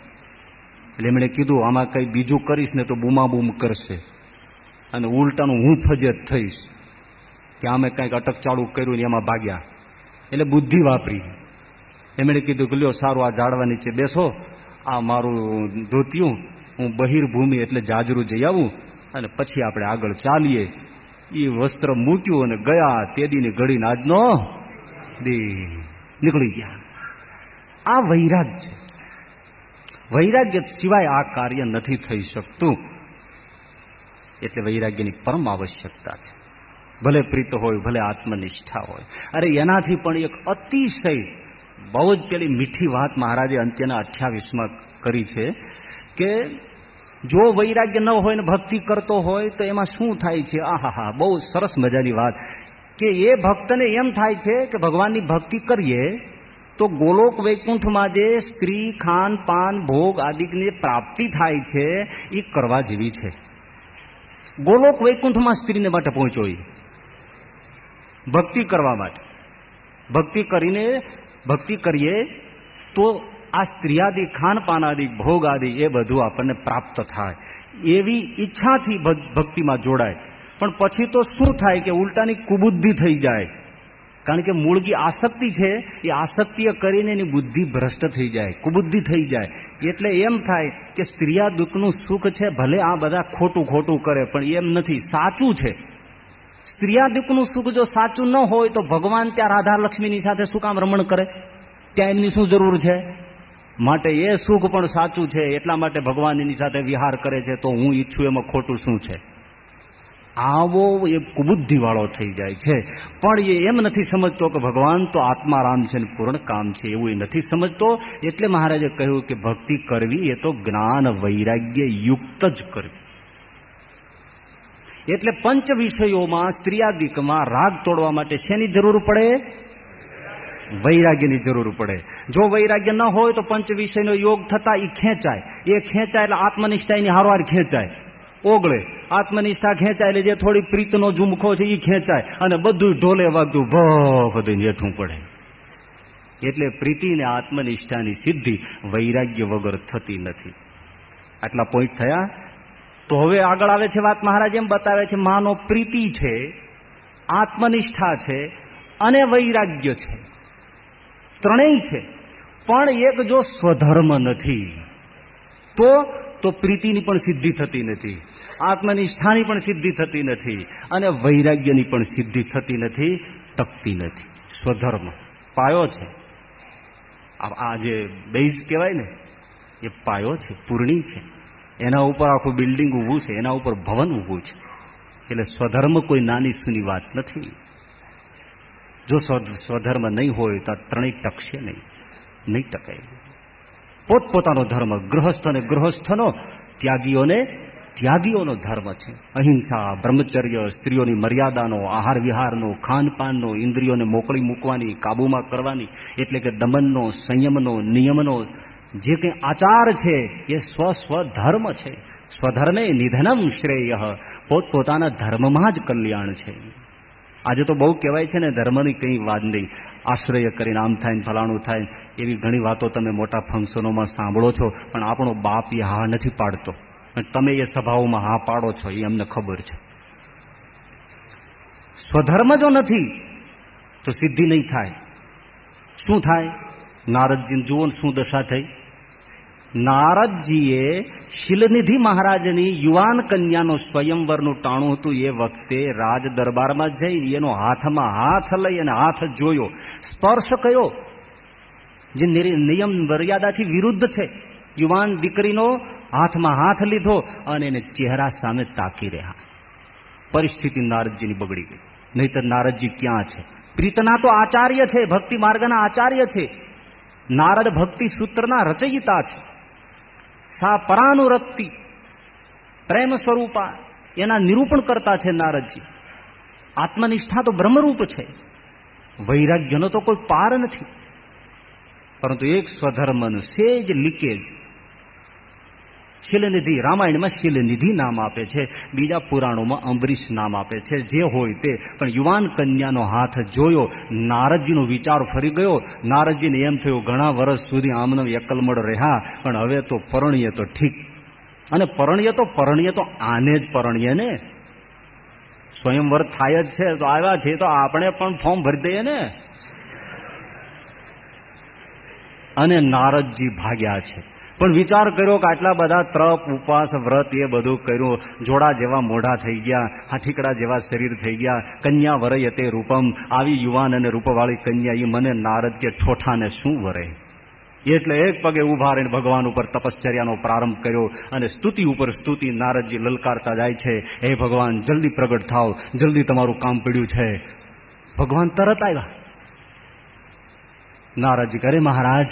એટલે એમણે કીધું, આમાં કંઈ બીજું કરીશ ને તો બૂમાબૂમ કરશે. અને ઉલટાનું હું ફજત થઈશ. કે આમે કંઈક અટકચાળું કર્યું ને એમાં ભાગ્યા. એટલે બુદ્ધિ વાપરી. એમણે કીધું કે લ્યો સારું, આ ઝાડવા નીચે બેસો. આ મારું ધોતિયું, હું બહિર્ભૂમિ એટલે જાજરું જઈ આવું અને પછી આપણે આગળ ચાલીએ. એ વસ્ત્ર મૂક્યું અને ગયા, તેદીની ઘડીને આજનો દી નીકળી ગયા. આ વૈરાગ છે. વૈરાગ્ય સિવાય આ કાર્ય નથી થઈ શકતું. એટલે વૈરાગ્યની પરમ આવશ્યકતા છે. ભલે પ્રીત હોય, ભલે આત્મનિષ્ઠા હોય. અરે એનાથી પણ એક અતિશય બહુ જ પેલી મીઠી વાત મહારાજે અંત્યના અઠ્યાવીસમાં કરી છે કે જો વૈરાગ્ય ન હોય ને ભક્તિ કરતો હોય તો એમાં શું થાય છે? આહાહા, બહુ સરસ મજાની વાત. કે એ ભક્તને એમ થાય છે કે ભગવાનની ભક્તિ કરીએ તો ગોલોક વૈકુંઠમાં જે સ્ત્રી, ખાન, પાન, ભોગ આદિની પ્રાપ્તિ થાય છે, એ કરવા જેવી છે. ગોલોક વૈકુંઠમાં સ્ત્રીને માટે પહોંચો ભક્તિ કરવા માટે. ભક્તિ કરીને, ભક્તિ કરીએ, તો આ સ્ત્રીયાદિ ખાનપાન આદિ ભોગ આદિ એ બધું આપણને પ્રાપ્ત થાય. એવી ઈચ્છાથી ભક્તિમાં જોડાય. પણ પછી તો શું થાય કે ઉલટાની કુબુદ્ધિ થઈ જાય. કારણ કે મૂળગી આસક્તિ છે, એ આસક્તિએ કરીને એની બુદ્ધિ ભ્રષ્ટ થઈ જાય, કુબુદ્ધિ થઈ જાય. એટલે એમ થાય કે સ્ત્રીયા દુઃખનું સુખ છે, ભલે આ બધા ખોટું ખોટું કરે, પણ એમ નથી. સાચું છે. સ્ત્રીયા દુઃખનું સુખ જો સાચું ન હોય તો ભગવાન ત્યાં રાધા લક્ષ્મીની સાથે શું કામ રમણ કરે? ત્યાં એમની શું જરૂર છે? માટે એ સુખ પણ સાચું છે, એટલા માટે ભગવાન એની સાથે વિહાર કરે છે, તો હું ઈચ્છું એમાં ખોટું શું છે? આવો એ કુબુદ્ધિ વાળો થઈ જાય છે. પણ એ એમ નથી સમજતો કે ભગવાન તો આત્મારામ છે ને પૂર્ણ કામ છે, એવું એ નથી સમજતો. એટલે મહારાજે કહ્યું કે ભક્તિ કરવી એ તો જ્ઞાન વૈરાગ્ય યુક્ત જ કરવી. એટલે પંચ વિષયોમાં સ્ત્રીયાદિકમાં રાગ તોડવા માટે શેની જરૂર પડે? વૈરાગ્યની જરૂર પડે. જો વૈરાગ્ય ન હોય તો પંચ વિષયનો યોગ થતા એ ખેંચાય. એ ખેંચાય એટલે આત્મનિષ્ઠાની હારવાર ખેંચાય. ઓગળે. આત્મનિષ્ઠા ખેંચાય એટલે જે થોડી પ્રીતનો ઝુમખો છે એ ખેંચાય. અને બધું ઢોલે વાગતું બધું જેઠું પડે. એટલે પ્રીતિ ને આત્મનિષ્ઠાની સિદ્ધિ વૈરાગ્ય વગર થતી નથી. આટલા પોઈન્ટ થયા. તો હવે આગળ આવે છે વાત મહારાજ એમ બતાવે છે, માનો પ્રીતિ છે, આત્મનિષ્ઠા છે અને વૈરાગ્ય છે. ત્રણેય છે. પણ એક જો સ્વધર્મ નથી, તો તો પ્રીતિની પણ સિદ્ધિ થતી નથી, આત્મનિષ્ઠાની પણ સિદ્ધિ થતી નથી અને વૈરાગ્યની પણ સિદ્ધિ થતી નથી, ટકતી નથી. સ્વધર્મ. પાયો છે. આ જે બેઝ કહેવાય ને, એ પાયો છે, પૂર્ણી છે. એના ઉપર આખું બિલ્ડિંગ ઊભું છે, એના ઉપર ભવન ઊભું છે. એટલે સ્વધર્મ કોઈ નાની સુની વાત નથી. જો સ્વધર્મ નહીં હોય તો ત્રણેય ટકશે નહીં. નહીં ટકે પોતપોતાનો ધર્મ, ગૃહસ્થ અને ગૃહસ્થનો, ત્યાગીઓને, ત્યાગીઓનો ધર્મ છે. અહિંસા, બ્રહ્મચર્ય, સ્ત્રીઓની મર્યાદાનો આહાર વિહારનો ખાનપાનનો, ઇન્દ્રિયોને મોકળી મૂકવાની, કાબુમાં કરવાની, એટલે કે દમનનો, સંયમનો, નિયમનો જે કંઈ આચાર છે, એ સ્વ ધર્મ છે. સ્વધર્મે નિધનમ શ્રેય. પોતપોતાના ધર્મમાં જ કલ્યાણ છે. આજે તો બહુ કહેવાય છે ને, ધર્મની કંઈ વાત નહીં. આશ્રય કરીને આમ થાય ને ફલાણું થાય એવી ઘણી વાતો તમે મોટા ફંક્શનોમાં સાંભળો છો, પણ આપણો બાપ એ હા નથી પાડતો. તમે એ સભાઓમાં હા પાડો છો, એ અમને ખબર છે. સ્વધર્મ જો નથી, તો સિદ્ધિ નહીં થાય. શું થાય? નારદજી જુઓ શું દશા થઈ. નારદજીએ શિલનિધિ મહારાજની યુવાન કન્યાનો સ્વયંવરનું ટાણું હતું એ વખતે રાજ દરબારમાં જઈ એનો હાથમાં હાથ લઈ અને હાથ જોયો. સ્પર્શ કયો જે નિયમ મર્યાદાથી વિરુદ્ધ છે. યુવાન દીકરીનો હાથમાં હાથ લીધો અને એને ચહેરા સામે તાકી રહ્યા. પરિસ્થિતિ નારદજીની બગડી ગઈ. નહીતર નારદજી ક્યાં છે? પ્રીતના તો આચાર્ય છે, ભક્તિ માર્ગના આચાર્ય છે. નારદ ભક્તિ સૂત્રના રચયિતા છે. સા પરાનુરક્તિ પ્રેમ સ્વરૂપા એના નિરૂપણ કરતા છે નારદજી. આત્મનિષ્ઠા તો બ્રહ્મરૂપ છે. વૈરાગ્યનો તો કોઈ પાર નથી. પરંતુ એક સ્વધર્મનું સેજ લીકેજ શિલનિધિ, રામાયણમાં શિલનિધિ નામ આપે છે. બીજા પુરાણોમાં અંબરીશ નામ આપે છે. જે હોય તે. પણ યુવાન કન્યાનો હાથ જોયો, નારદજીનો વિચાર ફરી ગયો. નારદજીને એમ થયું, ઘણા વર્ષ સુધી આમનો એકલમડ રહ્યા, પણ હવે તો પરણીએ તો ઠીક. અને પરણીએ તો પરણીએ તો આને જ પરણીએ ને? સ્વયંવર થાય જ છે. તો આવ્યા છે તો આપણે પણ ફોર્મ ભરી દઈએ ને? અને નારદજી ભાગ્યા છે. પણ વિચાર કર્યો કે આટલા બધા ત્રપ ઉપવાસ, વ્રત એ બધું કર્યું. જોડા જેવા મોઢા થઈ ગયા હાઠીકડા જેવા શરીર થઈ ગયા. કન્યા વરય તે રૂપમ. આવી યુવાન અને રૂપવાળી કન્યા એ મને નારદ કે ઠોઠાને શું વરે? એટલે એક પગે ઊભા રહીને ભગવાન ઉપર તપશ્ચર્યાનો પ્રારંભ કર્યો અને સ્તુતિ ઉપર સ્તુતિ નારદજી લલકારતા જાય છે. હે ભગવાન, જલ્દી પ્રગટ થાવ જલ્દી તમારું કામ પડ્યું છે. ભગવાન તરત આવ્યા. નારદજી કરે મહારાજ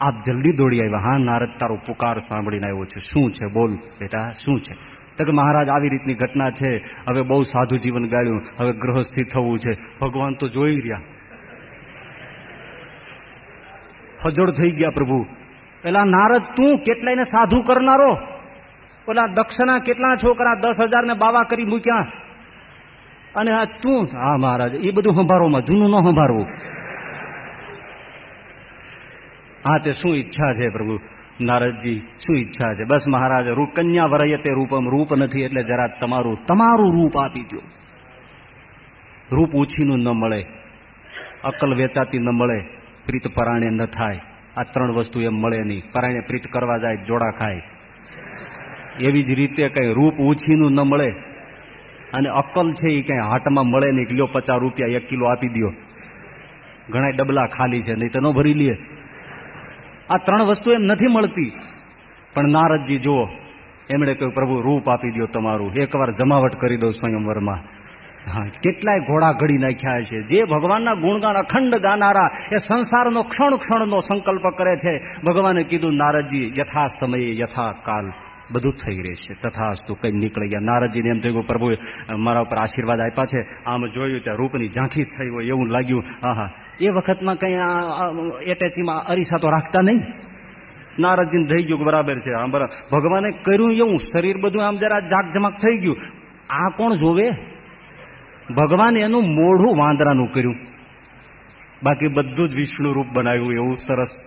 આપ જલ્દી દોડી આવ્યા. હા, નારદ, તારો પુકાર સાંભળીને આવ્યો છે. શું છે? બોલ, બેટા, શું છે? તો કે મહારાજ આવી રીતની ઘટના છે. હવે બહુ સાધુ જીવન ગાળ્યું. હવે ગ્રહસ્થી થવું છે. ભગવાન તો જોઈ રહ્યા. હજળ થઈ ગયા પ્રભુ. પેલા નારદ, તું કેટલાયને સાધુ કરનારો? પેલા દક્ષના કેટલા છોકરા દસ હજાર ને બાવા કરી મૂક્યા? અને આ તું, હા, મહારાજ, એ બધું સંભાળોમાં, જૂનું ન સંભાળવું. હા તે શું ઈચ્છા છે પ્રભુ? નારદજી, શું ઈચ્છા છે? બસ મહારાજ રૂપ કન્યા વરય તે રૂપમ રૂપ નથી એટલે જરા તમારું તમારું રૂપ આપી દો રૂપ ઓછીનું ન મળે અકલ વેચાતી ન મળે, પ્રીત પરાણે ન થાય, આ ત્રણ વસ્તુ એમ મળે નહીં. પરાણે પ્રીત કરવા જાય, જોડા ખાય. એવી જ રીતે કઈ રૂપ ઓછીનું ન મળે, અને અકલ છે એ કઈ હાટમાં મળે નહીં લ્યો પચાસ રૂપિયા એક કિલો આપી દો ઘણા ડબલા ખાલી છે, નહીં તો ન ભરી લે. આ ત્રણ વસ્તુ એમ નથી મળતી. પણ નારદજી, જુઓ, એમણે કહ્યું, પ્રભુ, રૂપ આપી દો તમારું. એકવાર જમાવટ કરી દો સ્વયંવરમાં. હા, કેટલાય ઘોડા ઘડી નાખ્યા છે. જે ભગવાનના ગુણગાન અખંડ ગાનારા, એ સંસારનો ક્ષણ ક્ષણનો સંકલ્પ કરે છે. ભગવાને કીધું, નારદજી યથા સમયે યથા કાલ બધું થઈ રહેશે તથાસ્તુ કઈ નીકળી ગયા. નારદજીને એમ થયું પ્રભુ મારા ઉપર આશીર્વાદ આપ્યા છે. આમ જોયું ત્યાં રૂપની ઝાંખી થઈ હોય એવું લાગ્યું. આહા. એ વખતમાં કઈ એટેચીમાં અરીસા તો રાખતા નહીં. નારદજીને થઈ ગયું બરાબર છે, આમ બરાબર. ભગવાને કર્યું એવું, શરીર બધું આમ જરા જાગજમાક થઈ ગયું. આ કોણ જોવે? ભગવાને એનું મોઢું વાંદરાનું કર્યું. બાકી બધું જ વિષ્ણુ રૂપ બનાવ્યું એવું, સરસ.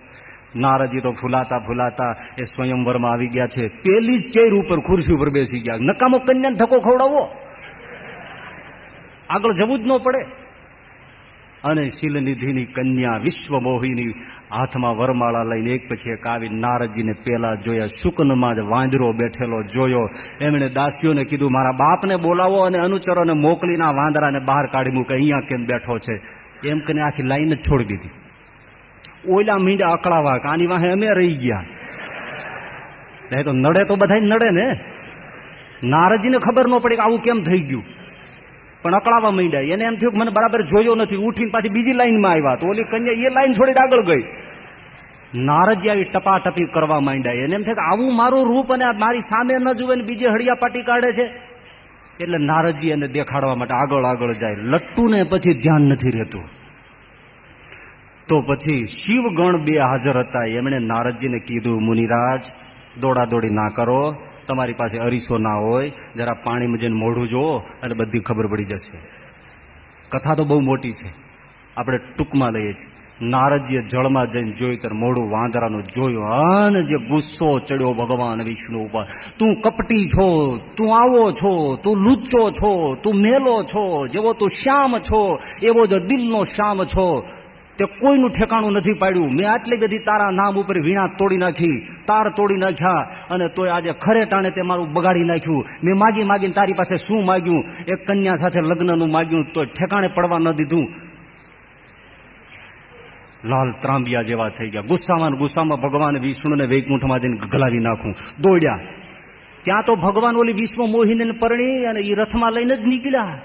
નારદજી તો ફૂલાતા ફૂલાતા એ સ્વયંવરમાં આવી ગયા છે. પેલી ચેર ઉપર ખુરશી ઉપર બેસી ગયા. નકામો કન્યાને ધક્કો ખવડાવો. આગળ જવું જ ન પડે. અને શિલનિધિની કન્યા વિશ્વમોહીની હાથમાં વરમાળા લઈને એક પછી એક આવી નારદજીને પેલા જોયા, શુકનમાં જ વાંદરો બેઠેલો જોયો. એમણે દાસીઓને કીધું, મારા બાપને બોલાવો અને અનુચરોને મોકલીને આ વાંદરાને બહાર કાઢી મૂકે, અહીંયા કેમ બેઠો છે? એમ કરીને આખી લાઈન જ છોડી દીધી. ઓયલા મીંડા અકળાવા, આની વાહે અમે રહી ગયા. નહીં તો નડે તો બધા નડે ને? નારદજીને ખબર ન પડે કે આવું કેમ થઈ ગયું. પણ અકળાવા માંડ્યા. એને એમ થયું મને બરાબર જોયો નથી. ઉઠીને પાછી બીજી લાઈનમાં આવ્યા તો ઓલી કન્યા એ લાઈન છોડીને આગળ ગઈ. નારજી આવી ટપાટપી કરવા માંડ્યા. એને એમ થાય કે આવું મારું રૂપ અને મારી સામે ન જુએ ને બીજી હળિયા પાટી કાઢે છે. એટલે નારદજી એને દેખાડવા માટે આગળ આગળ જાય. લટ્ટુને પછી ધ્યાન નથી રહેતું. તો પછી શિવગણ બે હાજર હતા. એમણે નારદજીને કીધું, મુનિરાજ દોડા દોડી ના કરો. તમારી પાસે અરીસો ના હોય, જરા પાણીમાં જઈને મોઢું જુઓ, એટલે બધી ખબર પડી જશે. કથા તો બહુ મોટી છે. આપણે ટૂંકમાં લઈએ છીએ. નારદજીએ જળમાં જઈને જોયું ત્યારે મોઢું વાંદરાનું જોયું. અને જે ગુસ્સો ચડ્યો ભગવાન વિષ્ણુ ઉપર. તું કપટી છો, તું આવો છો, તું લુચ્ચો છો, તું મેલો છો, જેવો તું શ્યામ છો, એવો જ દિલનો શ્યામ છો. તે કોઈનું ઠેકાણું નથી પાડ્યું. મેં આટલી બધી તારા નામ ઉપર વીણા તોડી નાખી, તાર તોડી નાખ્યા અને તોય આજે ખરે ટાણે તે મારું બગાડી નાખ્યું. મેં માગી માગીને તારી પાસે શું માગ્યું? એક કન્યા સાથે લગ્નનું માગ્યું તો ઠેકાણે પડવા ન દીધું. લાલ ત્રાંબિયા જેવા થઈ ગયા. ગુસ્સામાં ગુસ્સામાં ભગવાન વિષ્ણુને વૈકુંઠમાં જઈને ગલાવી નાખું. દોડ્યા. ત્યાં તો ભગવાન ઓલી વિશ્વ મોહિને પરણી અને એ રથમાં લઈને જ નીકળ્યા.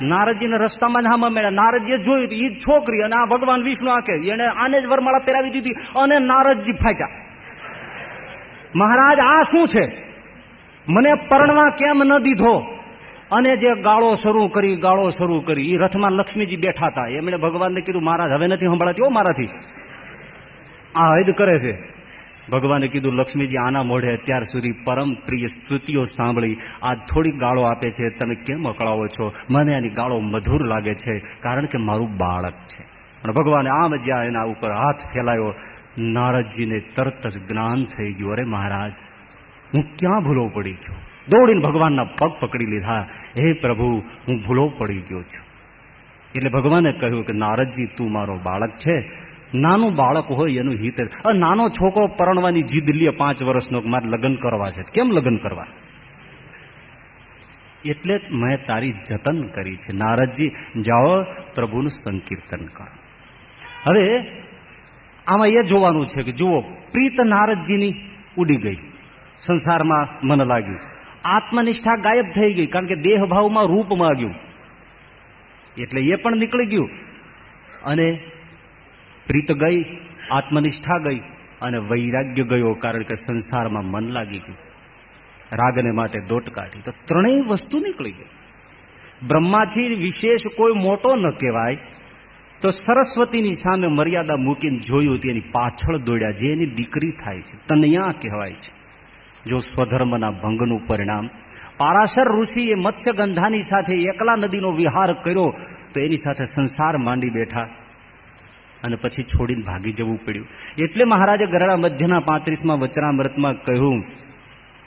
નારદજીને રસ્તામાં હા મળ્યા નારદજીએ જોયું એ છોકરી અને આ ભગવાન વિષ્ણુ આંખે. એને આને જ વરમાળા પહેરાવી દીધી અને નારદજી ફાટ્યા. મહારાજ, આ શું છે? મને પરણવા કેમ ન દીધો? અને જે ગાળો શરૂ કરી, ગાળો શરૂ કરી એ રથમાં લક્ષ્મીજી બેઠા હતા. એમણે ભગવાનને કીધું, મહારાજ, હવે નથી સંભળાતી ઓ મારાથી. આ હદ કરે છે. ભગવાને કીધું, લક્ષ્મીજી, આના મોઢે અત્યાર સુધી પરમ પ્રિય સ્તુતિઓ સાંભળી, આ થોડી ગાળો આપે છે, તમે કેમ અકળાવો છો? મને આની ગાળો મધુર લાગે છે, કારણ કે મારું બાળક છે. અને ભગવાને આમ જ્યાં એના ઉપર હાથ ફેલાયો. નારદજીને તરત જ જ્ઞાન થઈ ગયું. અરે મહારાજ, હું ક્યાં ભૂલો પડી ગયો? દોડીને ભગવાનના પગ પકડી લીધા. હે પ્રભુ, હું ભૂલો પડી ગયો છું. એટલે ભગવાને કહ્યું કે, નારદજી, તું મારો બાળક છે. નાનું બાળક હોય એનું હિત નાનો છોકરો પરણવાની જીદ લે પાંચ વર્ષનો મારે લગ્ન કરવા છે. કેમ લગ્ન કરવા? એટલે જ મેં તારી જતન કરી છે. નારદજી, જાઓ પ્રભુનું સંકીર્તન કરો. હવે આમાં એ જોવાનું છે કે જુઓ, પ્રીત નારદજીની ઉડી ગઈ. સંસારમાં મન લાગ્યું. આત્મનિષ્ઠા ગાયબ થઈ ગઈ, કારણ કે દેહભાવમાં રૂપ માગ્યું. એટલે એ પણ નીકળી ગયું. અને પ્રીત ગઈ, આત્મનિષ્ઠા ગઈ અને વૈરાગ્ય ગયો કારણ કે સંસારમાં મન લાગી ગયું. રાગને માટે દોટ કાઢી. તો ત્રણેય વસ્તુ નીકળી ગઈ. બ્રહ્માથી વિશેષ કોઈ મોટો ન કહેવાય. તો સરસ્વતીની સામે મર્યાદા મૂકીને જોયું તેની પાછળ દોડ્યા જે એની દીકરી થાય છે. તનયા કહેવાય છે. જો સ્વધર્મના ભંગનું પરિણામ પારાશર ઋષિએ મત્સ્યગંધાની સાથે એકલા નદીનો વિહાર કર્યો, તો એની સાથે સંસાર માંડી બેઠા. અને પછી છોડીને ભાગી જવું પડ્યું. એટલે મહારાજે ગરડા મધ્યના પાંત્રીસમાં વચનામૃતમાં કહ્યું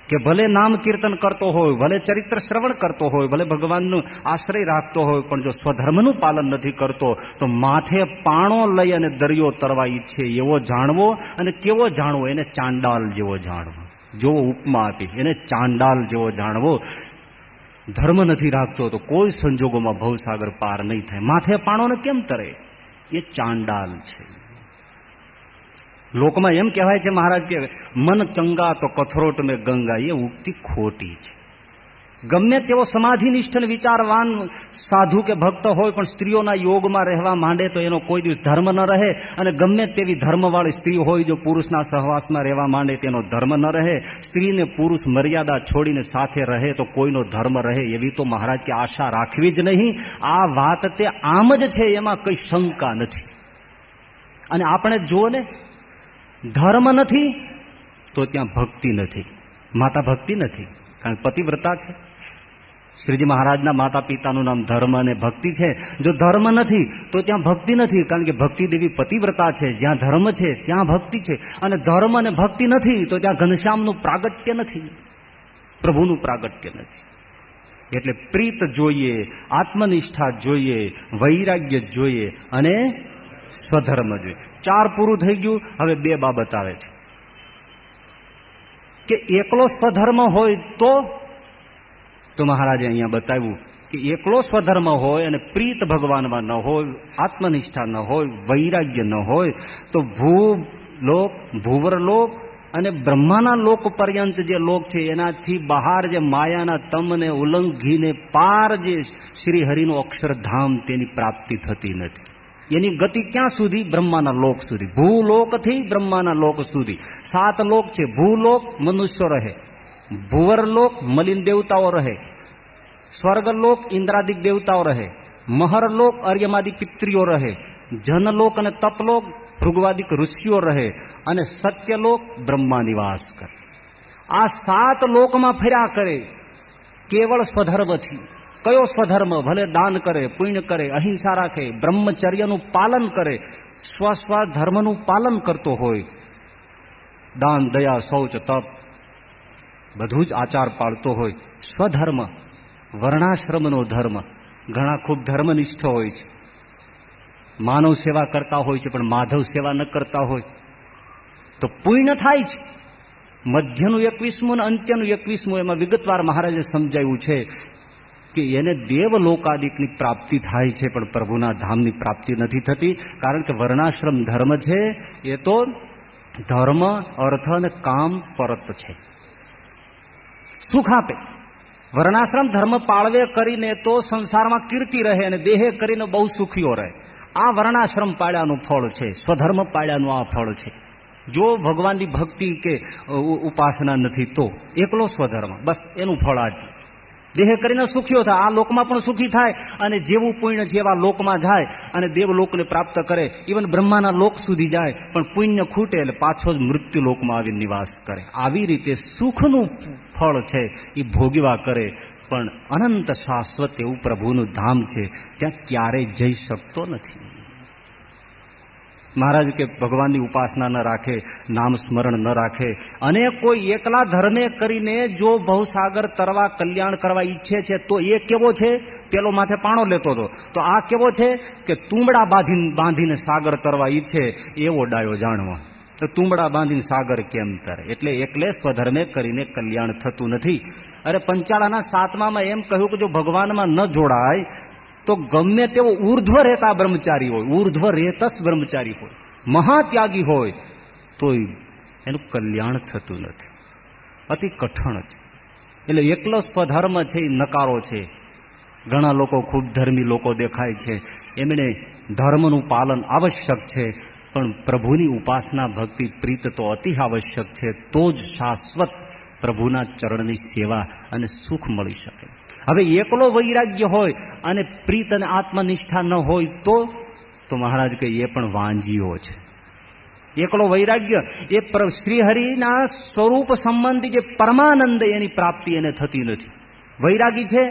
કે ભલે નામ કીર્તન કરતો હોય, ભલે ચરિત્ર શ્રવણ કરતો હોય, ભલે ભગવાનનો આશ્રય રાખતો હોય, પણ જો સ્વધર્મનું પાલન નથી કરતો, તો માથે પાણો લઈ અને દરિયો તરવા ઈચ્છે એવો જાણવો અને કેવો જાણવો? એને ચાંડાલ જેવો જાણવો. જેવો ઉપમા આપી. એને ચાંડાલ જેવો જાણવો. ધર્મ નથી રાખતો તો કોઈ સંજોગોમાં ભવસાગર પાર નહીં થાય. માથે પાણોને કેમ તરે? એ ચાંડાલ છે. લોકમાં એમ કહેવાય છે મહારાજ કે, મન ચંગા તો કથરોટ મેં ગંગા. એ ઉક્તિ ખોટી છે. ગમે તેવો સમાધિનિષ્ઠ વિચારવાન સાધુ કે ભક્ત હોય, પણ સ્ત્રીઓના યોગમાં રહેવા માંડે તો એનો કોઈ દિવસ ધર્મ ન રહે. અને ગમે તેવી ધર્મવાળી સ્ત્રી હોય જો પુરુષના સહવાસમાં રહેવા માંડે તેનો ધર્મ ન રહે. સ્ત્રીને પુરુષ મર્યાદા છોડીને સાથે રહે તો કોઈનો ધર્મ રહે એવી તો મહારાજ કે આશા રાખવી જ નહીં. આ વાત તે આમ જ છે, એમાં કઈ શંકા નથી. અને આપણે જુઓ ને, ધર્મ નથી તો ત્યાં ભક્તિ નથી. માતા ભક્તિ નથી, કારણ પતિવ્રતા છે. શ્રીજી મહારાજના માતા પિતાનું નામ ધર્મ અને ભક્તિ છે. જો ધર્મ નથી, તો ત્યાં ભક્તિ નથી, કારણ કે ભક્તિ દેવી પતિવ્રતા છે. જ્યાં ધર્મ છે, ત્યાં ભક્તિ છે. અને ધર્મ અને ભક્તિ નથી, તો ત્યાં ઘનશ્યામનું પ્રાગટ્ય નથી. પ્રભુનું પ્રાગટ્ય નથી. એટલે પ્રીત જોઈએ, આત્મનિષ્ઠા જોઈએ, વૈરાગ્ય જોઈએ અને સ્વધર્મ જોઈએ. ચાર પૂરું થઈ ગયું, હવે બે બાબત આવે છે. કે એકલો સ્વધર્મ હોય તો તો મહારાજે અહીંયા બતાવ્યું કે એકલો સ્વધર્મ હોય અને પ્રીત ભગવાનમાં ન હોય, આત્મનિષ્ઠા ન હોય, વૈરાગ્ય ન હોય, તો ભૂ, લોક, ભૂવરલોક અને બ્રહ્માના લોક પર્યંત જે લોક છે, એનાથી બહાર જે માયાના તમને ઉલ્લંઘીને પાર જે શ્રી હરિનું અક્ષરધામ તેની પ્રાપ્તિ થતી નથી. એની ગતિ ક્યાં સુધી? બ્રહ્માના લોક સુધી. ભૂલોકથી બ્રહ્માના લોક સુધી. સાત લોક છે. ભૂલોક, મનુષ્ય રહે. ભુવરલોક મલિન દેવતાઓ રહે. સ્વર્ગલોક ઇન્દ્રાદિક દેવતાઓ રહે. મહરલોક અર્યમાદિક પિત્રીઓ રહે. જનલોક અને તપલોક ભૃગવાદિક ઋષિઓ રહે અને સત્યલોક બ્રહ્મા નિવાસ કરે. આ સાત લોકમાં ફર્યા કરે. કેવળ સ્વધર્મથી. કયો સ્વધર્મ? ભલે દાન કરે, પુણ્ય કરે, અહિંસા રાખે, બ્રહ્મચર્યનું પાલન કરે, સ્વ સ્વ ધર્મનું પાલન કરતો હોય. દાન, દયા, શૌચ, તપ બધું જ આચાર પાળતો હોય. સ્વધર્મ, વર્ણાશ્રમનો ધર્મ. ઘણા ખૂબ ધર્મનિષ્ઠ હોય છે. માનવ સેવા કરતા હોય છે, પણ માધવ સેવા ન કરતા હોય. તો પુણ્ય થાય છે મધ્યનું એકવીસમું અને અંત્યનું એકવીસમું, એમાં વિગતવાર મહારાજે સમજાવ્યું છે કે એને દેવ લોકાદિકની પ્રાપ્તિ થાય છે, પણ પ્રભુના ધામની પ્રાપ્તિ નથી થતી, કારણ કે વર્ણાશ્રમ ધર્મ છે, એ તો ધર્મ, અર્થ અને કામ પરત છે. સુખ આપે વર્ણાશ્રમ ધર્મ પાળવે કરીને તો સંસારમાં કીર્તિ રહે અને દેહે કરીને બહુ સુખીઓ રહે. આ વર્ણાશ્રમ પાળ્યાનું ફળ છે, સ્વધર્મ પાળ્યાનું આ ફળ છે. જો ભગવાનની ભક્તિ કે ઉપાસના નથી તો એકલો સ્વધર્મ, બસ એનું ફળ આ દેહ કરીને સુખીઓ થાય, આ લોકમાં પણ સુખી થાય અને જેવું પુણ્ય એવા લોકમાં જાય અને દેવલોકને પ્રાપ્ત કરે. ઇવન બ્રહ્માના લોક સુધી જાય, પણ પુણ્ય ખૂટે એટલે પાછો જ મૃત્યુ લોકમાં આવી નિવાસ કરે. આવી રીતે સુખનું ફળ છે એ ભોગવા કરે. પણ અનંત શાશ્વત એવું પ્રભુનું ધામ છે, ત્યાં ક્યારેય જઈ શકતો નથી. મહારાજ કે ભગવાનની ઉપાસના ન રાખે નામ સ્મરણ ન રાખે. અને કોઈ એકલા ધર્મે કરીને જો ભવસાગર તરવા કલ્યાણ કરવા ઈચ્છે છે, તો એ કેવો છે? પેલો માથે પાણો લેતો હતો. તો આ કેવો છે કે તુંબડા બાંધીને બાંધીને સાગર તરવા ઈચ્છે, એવો ડાયો જાણવા. તો તુંબડા બાંધીને સાગર કેમ તરે? એટલે એકલે સ્વધર્મે કરીને કલ્યાણ થતું નથી. અરે પંચાળાના સાતમામાં એમ કહ્યું કે જો ભગવાનમાં ન જોડાય તો ગમે તેવો ઉર્ધ્વ રહેતા બ્રહ્મચારી હોય, ઉર્ધ્વ રહેતસ બ્રહ્મચારી હોય, મહાત્યાગી હોય, તોય એનું કલ્યાણ થતું નથી. અતિ કઠણ છે. એટલે એકલો સ્વધર્મ છે, એ નકારો છે. ઘણા લોકો ખૂબ ધર્મી લોકો દેખાય છે. એમણે ધર્મનું પાલન આવશ્યક છે, પણ પ્રભુની ઉપાસના ભક્તિ પ્રીત તો અતિ આવશ્યક છે, તો જ શાશ્વત પ્રભુના ચરણની સેવા અને સુખ મળી શકે. હવે એકલો વૈરાગ્ય હોય અને પ્રીત અને આત્મનિષ્ઠા ન હોય તો તો મહારાજ કે એ પણ વાંજીઓ છે. એકલો વૈરાગ્ય, એ શ્રીહરિના સ્વરૂપ સંબંધી જે પરમાનંદ એની પ્રાપ્તિ એને થતી નથી. વૈરાગી છે,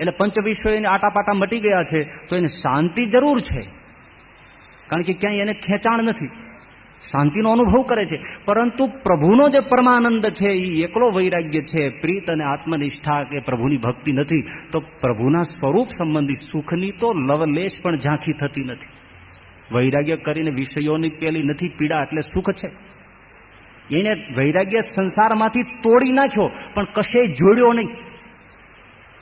એટલે પંચવિશ્વ એને આટાપાટા મટી ગયા છે, તો એને શાંતિ જરૂર છે. કારણ કે ક્યાંય એને ખેંચાણ નથી. શાંતિનો અનુભવ કરે છે. પરંતુ પ્રભુનો જે પરમાનંદ છે એ એકલો વૈરાગ્ય છે, પ્રીત અને આત્મનિષ્ઠા કે પ્રભુની ભક્તિ નથી, તો પ્રભુના સ્વરૂપ સંબંધી સુખની તો લવલેશ પણ ઝાંખી થતી નથી. વૈરાગ્ય કરીને વિષયોની પેલી નથી પીડા, એટલે સુખ છે. એને વૈરાગ્ય સંસારમાંથી તોડી નાખ્યો, પણ કશે જોડ્યો નહીં.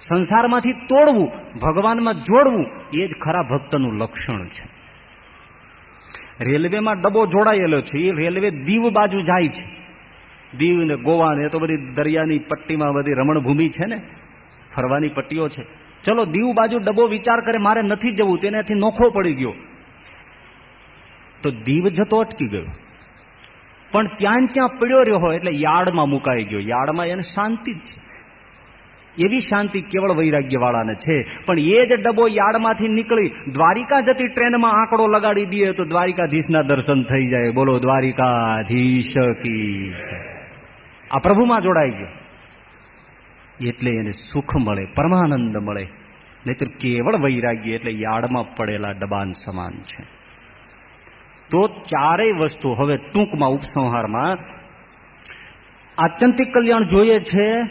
સંસારમાંથી તોડવું, ભગવાનમાં જોડવું, એ જ ખરા ભક્તનું લક્ષણ છે. રેલવેમાં ડબ્બો જોડાયેલો છે. એ રેલવે દીવ બાજુ જાય છે. દીવ ને ગોવા ને તો બધી દરિયાની પટ્ટીમાં બધી રમણભૂમિ છે ને. ફરવાની પટ્ટીઓ છે. ચલો દીવ બાજુ ડબ્બો વિચાર કરે, મારે નથી જવું, તેનાથી નોખો પડી ગયો. તો દીવ જતો અટકી ગયો. પણ ત્યાં ત્યાં પડ્યો રહ્યો હોય એટલે યાર્ડમાં મુકાઈ ગયો. યાર્ડમાં એને શાંતિ જ છે. એવી શાંતિ કેવળ વૈરાગ્ય વાળાને છે. પણ એ જ ડબ્બો યાર્ડમાંથી નીકળી દ્વારિકા જતી ટ્રેનમાં આંકડો લગાડી દઈએ તો દ્વારિકાધીશના દર્શન થઈ જાય. બોલો, દ્વારિકાધીશ કી આ પ્રભુમાં જોડાઈ ગયો. એટલે એને સુખ મળે, પરમાનંદ મળે. નહીતર કેવળ વૈરાગ્ય એટલે યાર્ડમાં પડેલા ડબાન સમાન છે. તો ચારેય વસ્તુ હવે ટૂંકમાં ઉપસંહારમાં આત્યંતિક કલ્યાણ જોઈએ છે.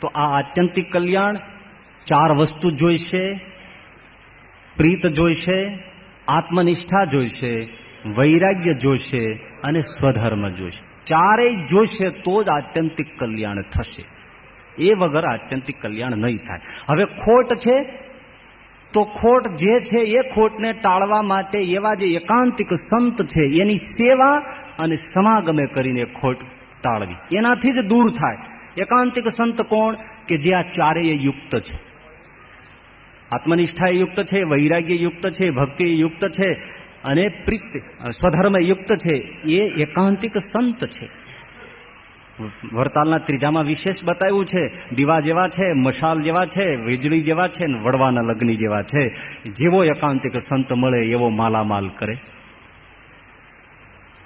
તો આ આત્યંતિક કલ્યાણ, ચાર વસ્તુ જોઈશે, પ્રીત જોઈશે, આત્મનિષ્ઠા જોઈશે, વૈરાગ્ય જોઈશે અને સ્વધર્મ જોઈશે. ચારેય જોઈશે તો જ આત્યંતિક કલ્યાણ થશે. એ વગર આત્યંતિક કલ્યાણ નહીં થાય. હવે ખોટ છે, તો ખોટ જે છે એ ખોટને ટાળવા માટે એવા જે એકાંતિક સંત છે, એની સેવા અને સમાગમે કરીને ખોટ ટાળવી. એનાથી જ દૂર થાય. એકાંતિક સંત કોણ કે જે આ ચારેય યુક્ત છે? આત્મનિષ્ઠા યુક્ત છે, વૈરાગ્ય યુક્ત છે, ભક્તિ યુક્ત છે અને પ્રીત સ્વધર્મ યુક્ત છે. એ એકાંતિક સંત છે. વરતાલના ત્રીજામાં વિશેષ બતાવ્યું છે, દીવા જેવા છે, મશાલ જેવા છે, વીજળી જેવા છે ને વડવાના લગ્ન જેવા છે. જેવો એકાંતિક સંત મળે એવો માલામાલ કરે.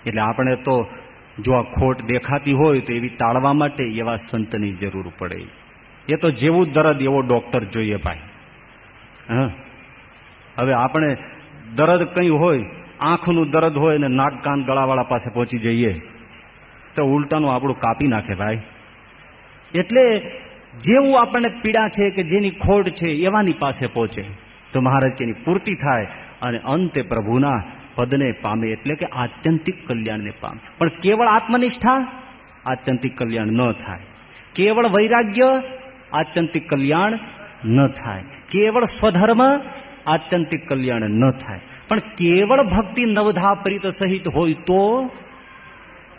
એટલે આપણે તો જો આ ખોટ દેખાતી હોય તો એવી ટાળવા માટે એવા સંતની જરૂર પડે. એ તો જેવું દરદ એવો ડોક્ટર જોઈએ ભાઈ. હા. હવે આપણે દરદ કંઈ હોય, આંખનું દરદ હોય ને નાક કાન ગળાવાળા પાસે પહોંચી જઈએ, તો ઉલટાનું આપણું કાપી નાખે ભાઈ. એટલે જેવું આપણને પીડા છે કે જેની ખોટ છે એવાની પાસે પહોંચે, તો મહારાજ કે પૂર્તિ થાય અને અંતે પ્રભુના પદને પામે એટલે કે આત્યંતિક કલ્યાણને પામે. પણ કેવળ આત્મનિષ્ઠા આત્યંતિક કલ્યાણ ન થાય. કેવળ વૈરાગ્ય આત્યંતિક કલ્યાણ ન થાય. કેવળ સ્વધર્મ આત્યંતિક કલ્યાણ ન થાય. પણ કેવળ ભક્તિ નવધા પ્રીત સહિત હોય તો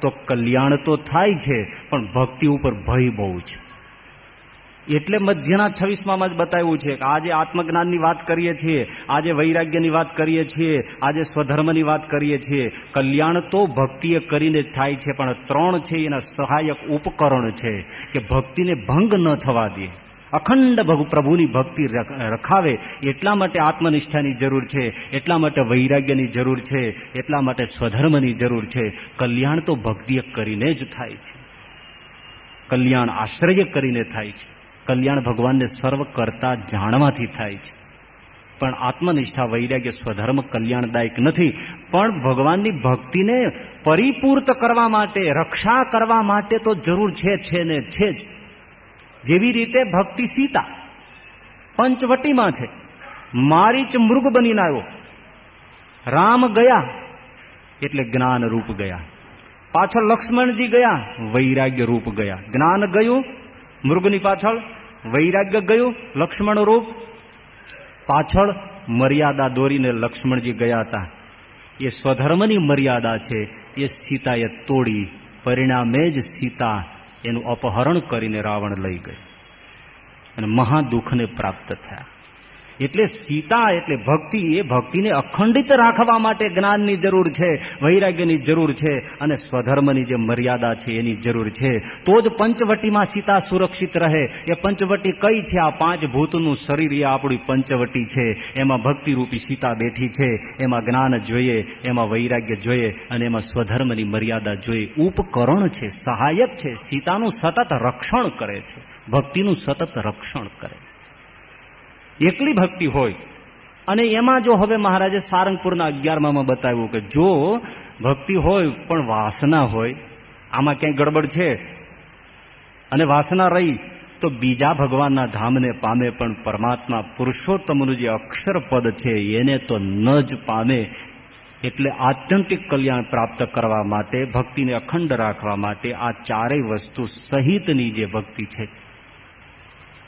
તો કલ્યાણ તો થાય છે, પણ ભક્તિ ઉપર ભય બહુ છે. એટલે મધ્યના છવ્વીસમાં જ બતાવ્યું છે કે આજે આત્મજ્ઞાનની વાત કરીએ છીએ, આજે વૈરાગ્યની વાત કરીએ છીએ, આજે સ્વધર્મની વાત કરીએ છીએ. કલ્યાણ તો ભક્તિએ કરીને જ થાય છે, પણ ત્રણ છે એના સહાયક ઉપકરણ છે કે ભક્તિને ભંગ ન થવા દે. અખંડ પ્રભુની ભક્તિ રખાવે એટલા માટે આત્મનિષ્ઠાની જરૂર છે, એટલા માટે વૈરાગ્યની જરૂર છે, એટલા માટે સ્વધર્મની જરૂર છે. કલ્યાણ તો ભક્તિએ કરીને જ થાય છે. કલ્યાણ આશ્રય કરીને થાય છે. કલ્યાણ ભગવાનને સર્વ કરતા જાણવાથી થાય છે. પણ આત્મનિષ્ઠા વૈરાગ્ય સ્વધર્મ કલ્યાણદાયક નથી. પણ ભગવાનની ભક્તિને પરિપૂર્ત કરવા માટે, રક્ષા કરવા માટે તો જરૂર છે છે ને છે જ. જેવી રીતે ભક્તિ સીતા પંચવટીમાં છે. મારીચ મૃગ બનીને આવ્યો. રામ ગયા એટલે જ્ઞાન રૂપ ગયા. પાછળ લક્ષ્મણજી ગયા વૈરાગ્ય રૂપ ગયા. જ્ઞાન ગયું મૃગની પાછળ વૈરાગ્ય ગયું, લક્ષ્મણ રૂપ. પાછળ મર્યાદા દોરીને લક્ષ્મણજી ગયા હતા. એ સ્વધર્મની મર્યાદા છે, એ સીતાએ તોડી. પરિણામે જ સીતા એનું અપહરણ કરીને રાવણ લઈ ગઈ. અને મહાદુઃખને પ્રાપ્ત થયા. એટલે સીતા એટલે ભક્તિ એ ભક્તિને અખંડિત રાખવા માટે જ્ઞાનની જરૂર છે, વૈરાગ્યની જરૂર છે અને સ્વધર્મની જે મર્યાદા છે એની જરૂર છે. તો જ પંચવટીમાં સીતા સુરક્ષિત રહે. એ પંચવટી કઈ છે? આ પાંચ ભૂતનું શરીર એ આપણી પંચવટી છે. એમાં ભક્તિરૂપી સીતા બેઠી છે. એમાં જ્ઞાન જોઈએ, એમાં વૈરાગ્ય જોઈએ અને એમાં સ્વધર્મની મર્યાદા જોઈએ. ઉપકરણ છે, સહાયક છે. સીતાનું સતત રક્ષણ કરે છે. ભક્તિનું સતત રક્ષણ કરે એકલી ભક્તિ હોય. અને એમાં જો હવે મહારાજે સારંગપુરના અગિયારમાં બતાવ્યું કે જો ભક્તિ હોય પણ વાસના હોય, આમાં ક્યાંય ગડબડ છે? અને વાસના રહી, તો બીજા ભગવાનના ધામને પામે પણ પરમાત્મા પુરુષોત્તમનું જે અક્ષર પદ છે, એને તો ન જ પામે. એટલે આત્યંતિક કલ્યાણ પ્રાપ્ત કરવા માટે, ભક્તિને અખંડ રાખવા માટે આ ચારેય વસ્તુ સહિતની જે ભક્તિ છે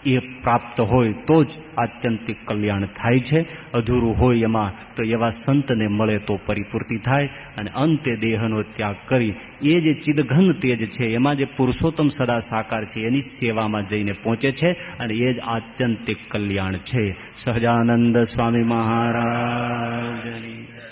એ પ્રાપ્ત હોય તો જ આત્યંતિક કલ્યાણ થાય છે. અધૂરું હોય એમાં તો એવા સંતને મળે તો પરિપૂર્તિ થાય અને અંતે દેહનો ત્યાગ કરી એ જે ચિદઘન તેજ છે, એમાં જે પુરુષોત્તમ સદા સાકાર છે, એની સેવામાં જઈને પહોંચે છે અને એ જ આત્યંતિક કલ્યાણ છે. સહજાનંદ સ્વામી મહારાજ